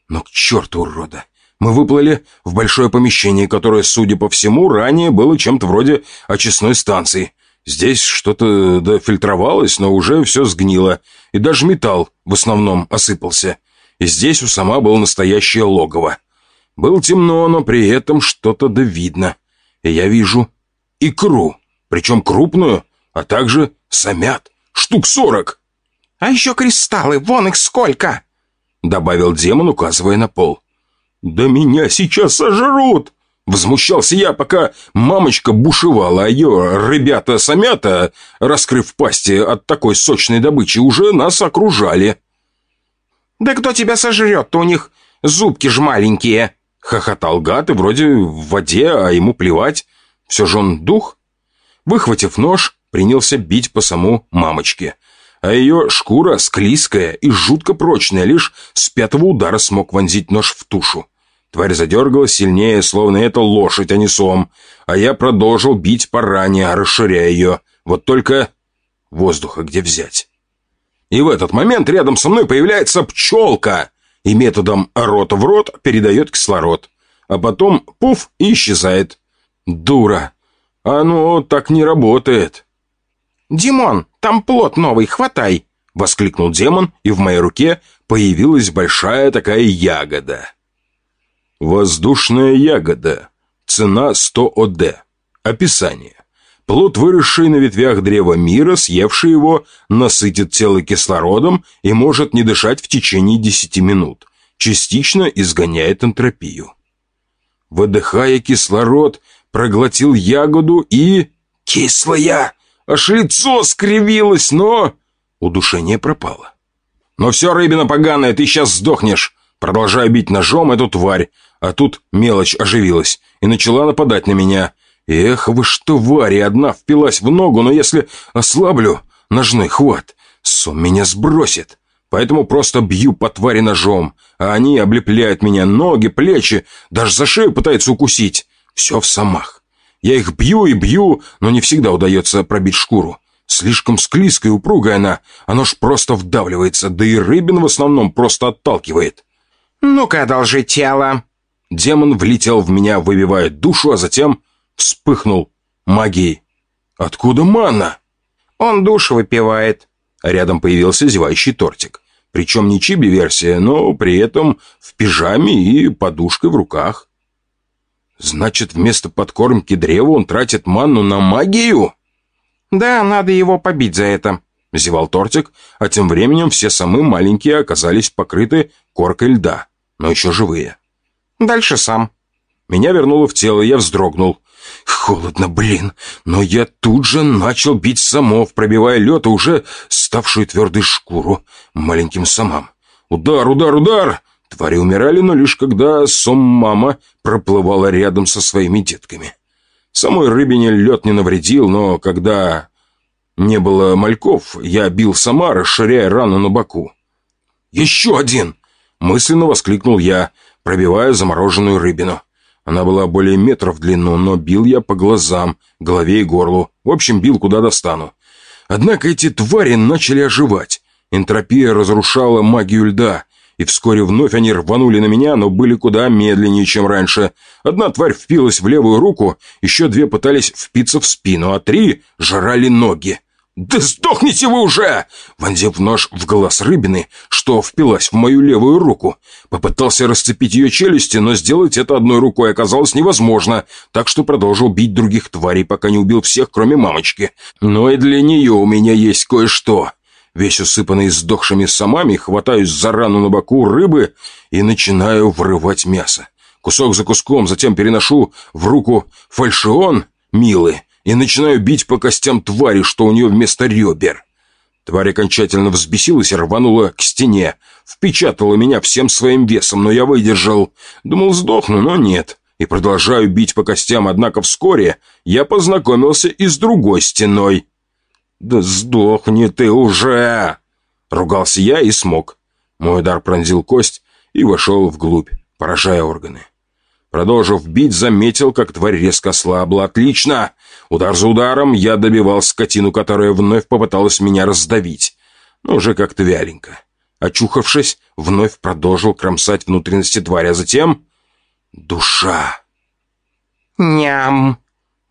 Но к черту урода! Мы выплыли в большое помещение, которое, судя по всему, ранее было чем-то вроде очистной станции. Здесь что-то дофильтровалось, но уже все сгнило, и даже металл в основном осыпался. И здесь у сама было настоящее логово. Было темно, но при этом что-то да видно. И я вижу икру, причем крупную, а также самят, штук сорок. «А еще кристаллы, вон их сколько!» Добавил демон, указывая на пол. «Да меня сейчас сожрут!» Возмущался я, пока мамочка бушевала, а ее ребята-самята, раскрыв пасти от такой сочной добычи, уже нас окружали. «Да кто тебя сожрет-то? У них зубки ж маленькие!» Хохотал гад, и вроде в воде, а ему плевать. Все же он дух. Выхватив нож, принялся бить по саму мамочке. А ее шкура склизкая и жутко прочная, лишь с пятого удара смог вонзить нож в тушу. Тварь задергалась сильнее, словно это лошадь, а не сом. А я продолжил бить по ране, расширяя ее. Вот только воздуха где взять? И в этот момент рядом со мной появляется пчелка и методом рот в рот передает кислород. А потом пуф и исчезает. Дура. Оно так не работает. «Димон, там плод новый, хватай!» Воскликнул демон, и в моей руке появилась большая такая ягода. Воздушная ягода. Цена 100 ОД. Описание. Плод, выросший на ветвях древа мира, съевший его, насытит тело кислородом и может не дышать в течение 10 минут. Частично изгоняет энтропию. Выдыхая кислород, проглотил ягоду и... Кислая! Аж лицо скривилось, но... Удушение пропало. «Ну все, рыбина поганая, ты сейчас сдохнешь!» Продолжаю бить ножом эту тварь, а тут мелочь оживилась и начала нападать на меня. Эх, вы что, Варя, одна впилась в ногу, но если ослаблю ножной хват, сон меня сбросит. Поэтому просто бью по твари ножом, а они облепляют меня ноги, плечи, даже за шею пытаются укусить. Все в самах. Я их бью и бью, но не всегда удается пробить шкуру. Слишком склизкая и упругая она, оно ж просто вдавливается, да и рыбин в основном просто отталкивает. «Ну-ка, одолжи тело!» Демон влетел в меня, выбивая душу, а затем вспыхнул магией. «Откуда манна?» «Он душу выпивает». Рядом появился зевающий тортик. Причем не чиби-версия, но при этом в пижаме и подушкой в руках. «Значит, вместо подкормки древа он тратит манну на магию?» «Да, надо его побить за это», — зевал тортик, а тем временем все самые маленькие оказались покрыты коркой льда, но еще живые. Дальше сам. Меня вернуло в тело, я вздрогнул. Холодно, блин, но я тут же начал бить самов, пробивая лед и уже ставшую твердой шкуру маленьким самам. Удар, удар, удар! Твари умирали, но лишь когда сом-мама проплывала рядом со своими детками. Самой рыбине лед не навредил, но когда не было мальков, я бил сама, расширяя рану на боку. «Еще один!» — мысленно воскликнул я — пробивая замороженную рыбину. Она была более метров в длину, но бил я по глазам, голове и горлу. В общем, бил куда достану. Однако эти твари начали оживать. Энтропия разрушала магию льда, и вскоре вновь они рванули на меня, но были куда медленнее, чем раньше. Одна тварь впилась в левую руку, еще две пытались впиться в спину, а три жрали ноги. «Да сдохните вы уже!» Вонзив нож в глаз рыбины, что впилась в мою левую руку. Попытался расцепить ее челюсти, но сделать это одной рукой оказалось невозможно, так что продолжил бить других тварей, пока не убил всех, кроме мамочки. Но и для нее у меня есть кое-что. Весь усыпанный сдохшими самами, хватаюсь за рану на боку рыбы и начинаю врывать мясо. Кусок за куском, затем переношу в руку фальшион Милы и начинаю бить по костям твари, что у нее вместо ребер. Тварь окончательно взбесилась и рванула к стене. Впечатала меня всем своим весом, но я выдержал. Думал, сдохну, но нет. И продолжаю бить по костям, однако вскоре я познакомился и с другой стеной. «Да сдохни ты уже!» Ругался я и смог. Мой удар пронзил кость и вошел вглубь, поражая органы. Продолжив бить, заметил, как тварь резко слабла. «Отлично! Удар за ударом я добивал скотину, которая вновь попыталась меня раздавить. Но уже как-то вяленько. Очухавшись, вновь продолжил кромсать внутренности твари, а затем... Душа. Ням.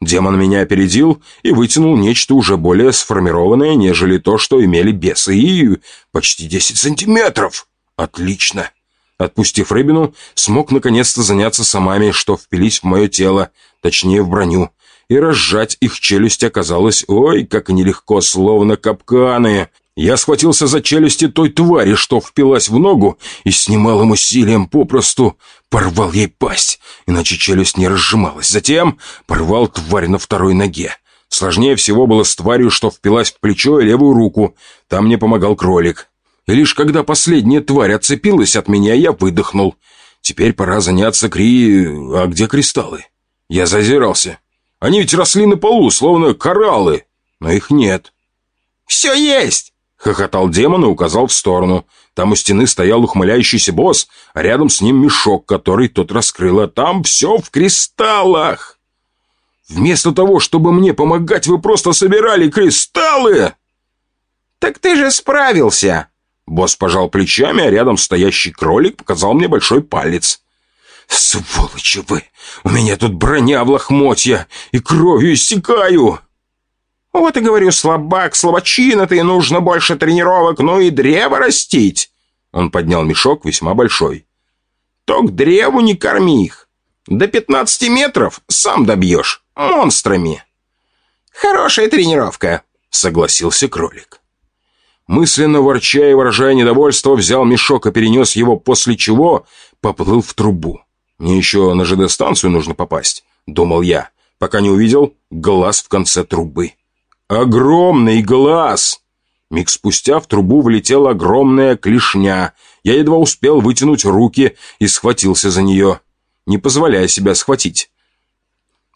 Демон меня опередил и вытянул нечто уже более сформированное, нежели то, что имели бесы, и почти 10 сантиметров. Отлично. Отпустив рыбину, смог наконец-то заняться самами, что впились в мое тело, точнее в броню и разжать их челюсть оказалось, ой, как нелегко, словно капканы. Я схватился за челюсти той твари, что впилась в ногу, и с немалым усилием попросту порвал ей пасть, иначе челюсть не разжималась. Затем порвал тварь на второй ноге. Сложнее всего было с тварью, что впилась в плечо и левую руку. Там мне помогал кролик. И лишь когда последняя тварь отцепилась от меня, я выдохнул. Теперь пора заняться кри... А где кристаллы? Я зазирался. Они ведь росли на полу, словно кораллы, но их нет. «Все есть!» — хохотал демон и указал в сторону. Там у стены стоял ухмыляющийся босс, а рядом с ним мешок, который тот раскрыл, а там все в кристаллах. Вместо того, чтобы мне помогать, вы просто собирали кристаллы!» «Так ты же справился!» Босс пожал плечами, а рядом стоящий кролик показал мне большой палец. «Сволочи вы! У меня тут броня в лохмотья, и кровью истекаю!» «Вот и говорю, слабак, слабочина ты, нужно больше тренировок, ну и древо растить!» Он поднял мешок, весьма большой. «То к древу не корми их. До пятнадцати метров сам добьешь, монстрами!» «Хорошая тренировка», — согласился кролик. Мысленно ворча и выражая недовольство, взял мешок и перенес его, после чего поплыл в трубу. Мне еще на ЖД-станцию нужно попасть, думал я, пока не увидел глаз в конце трубы. Огромный глаз! Миг спустя в трубу влетела огромная клешня. Я едва успел вытянуть руки и схватился за нее, не позволяя себя схватить.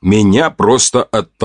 Меня просто оттолкнули.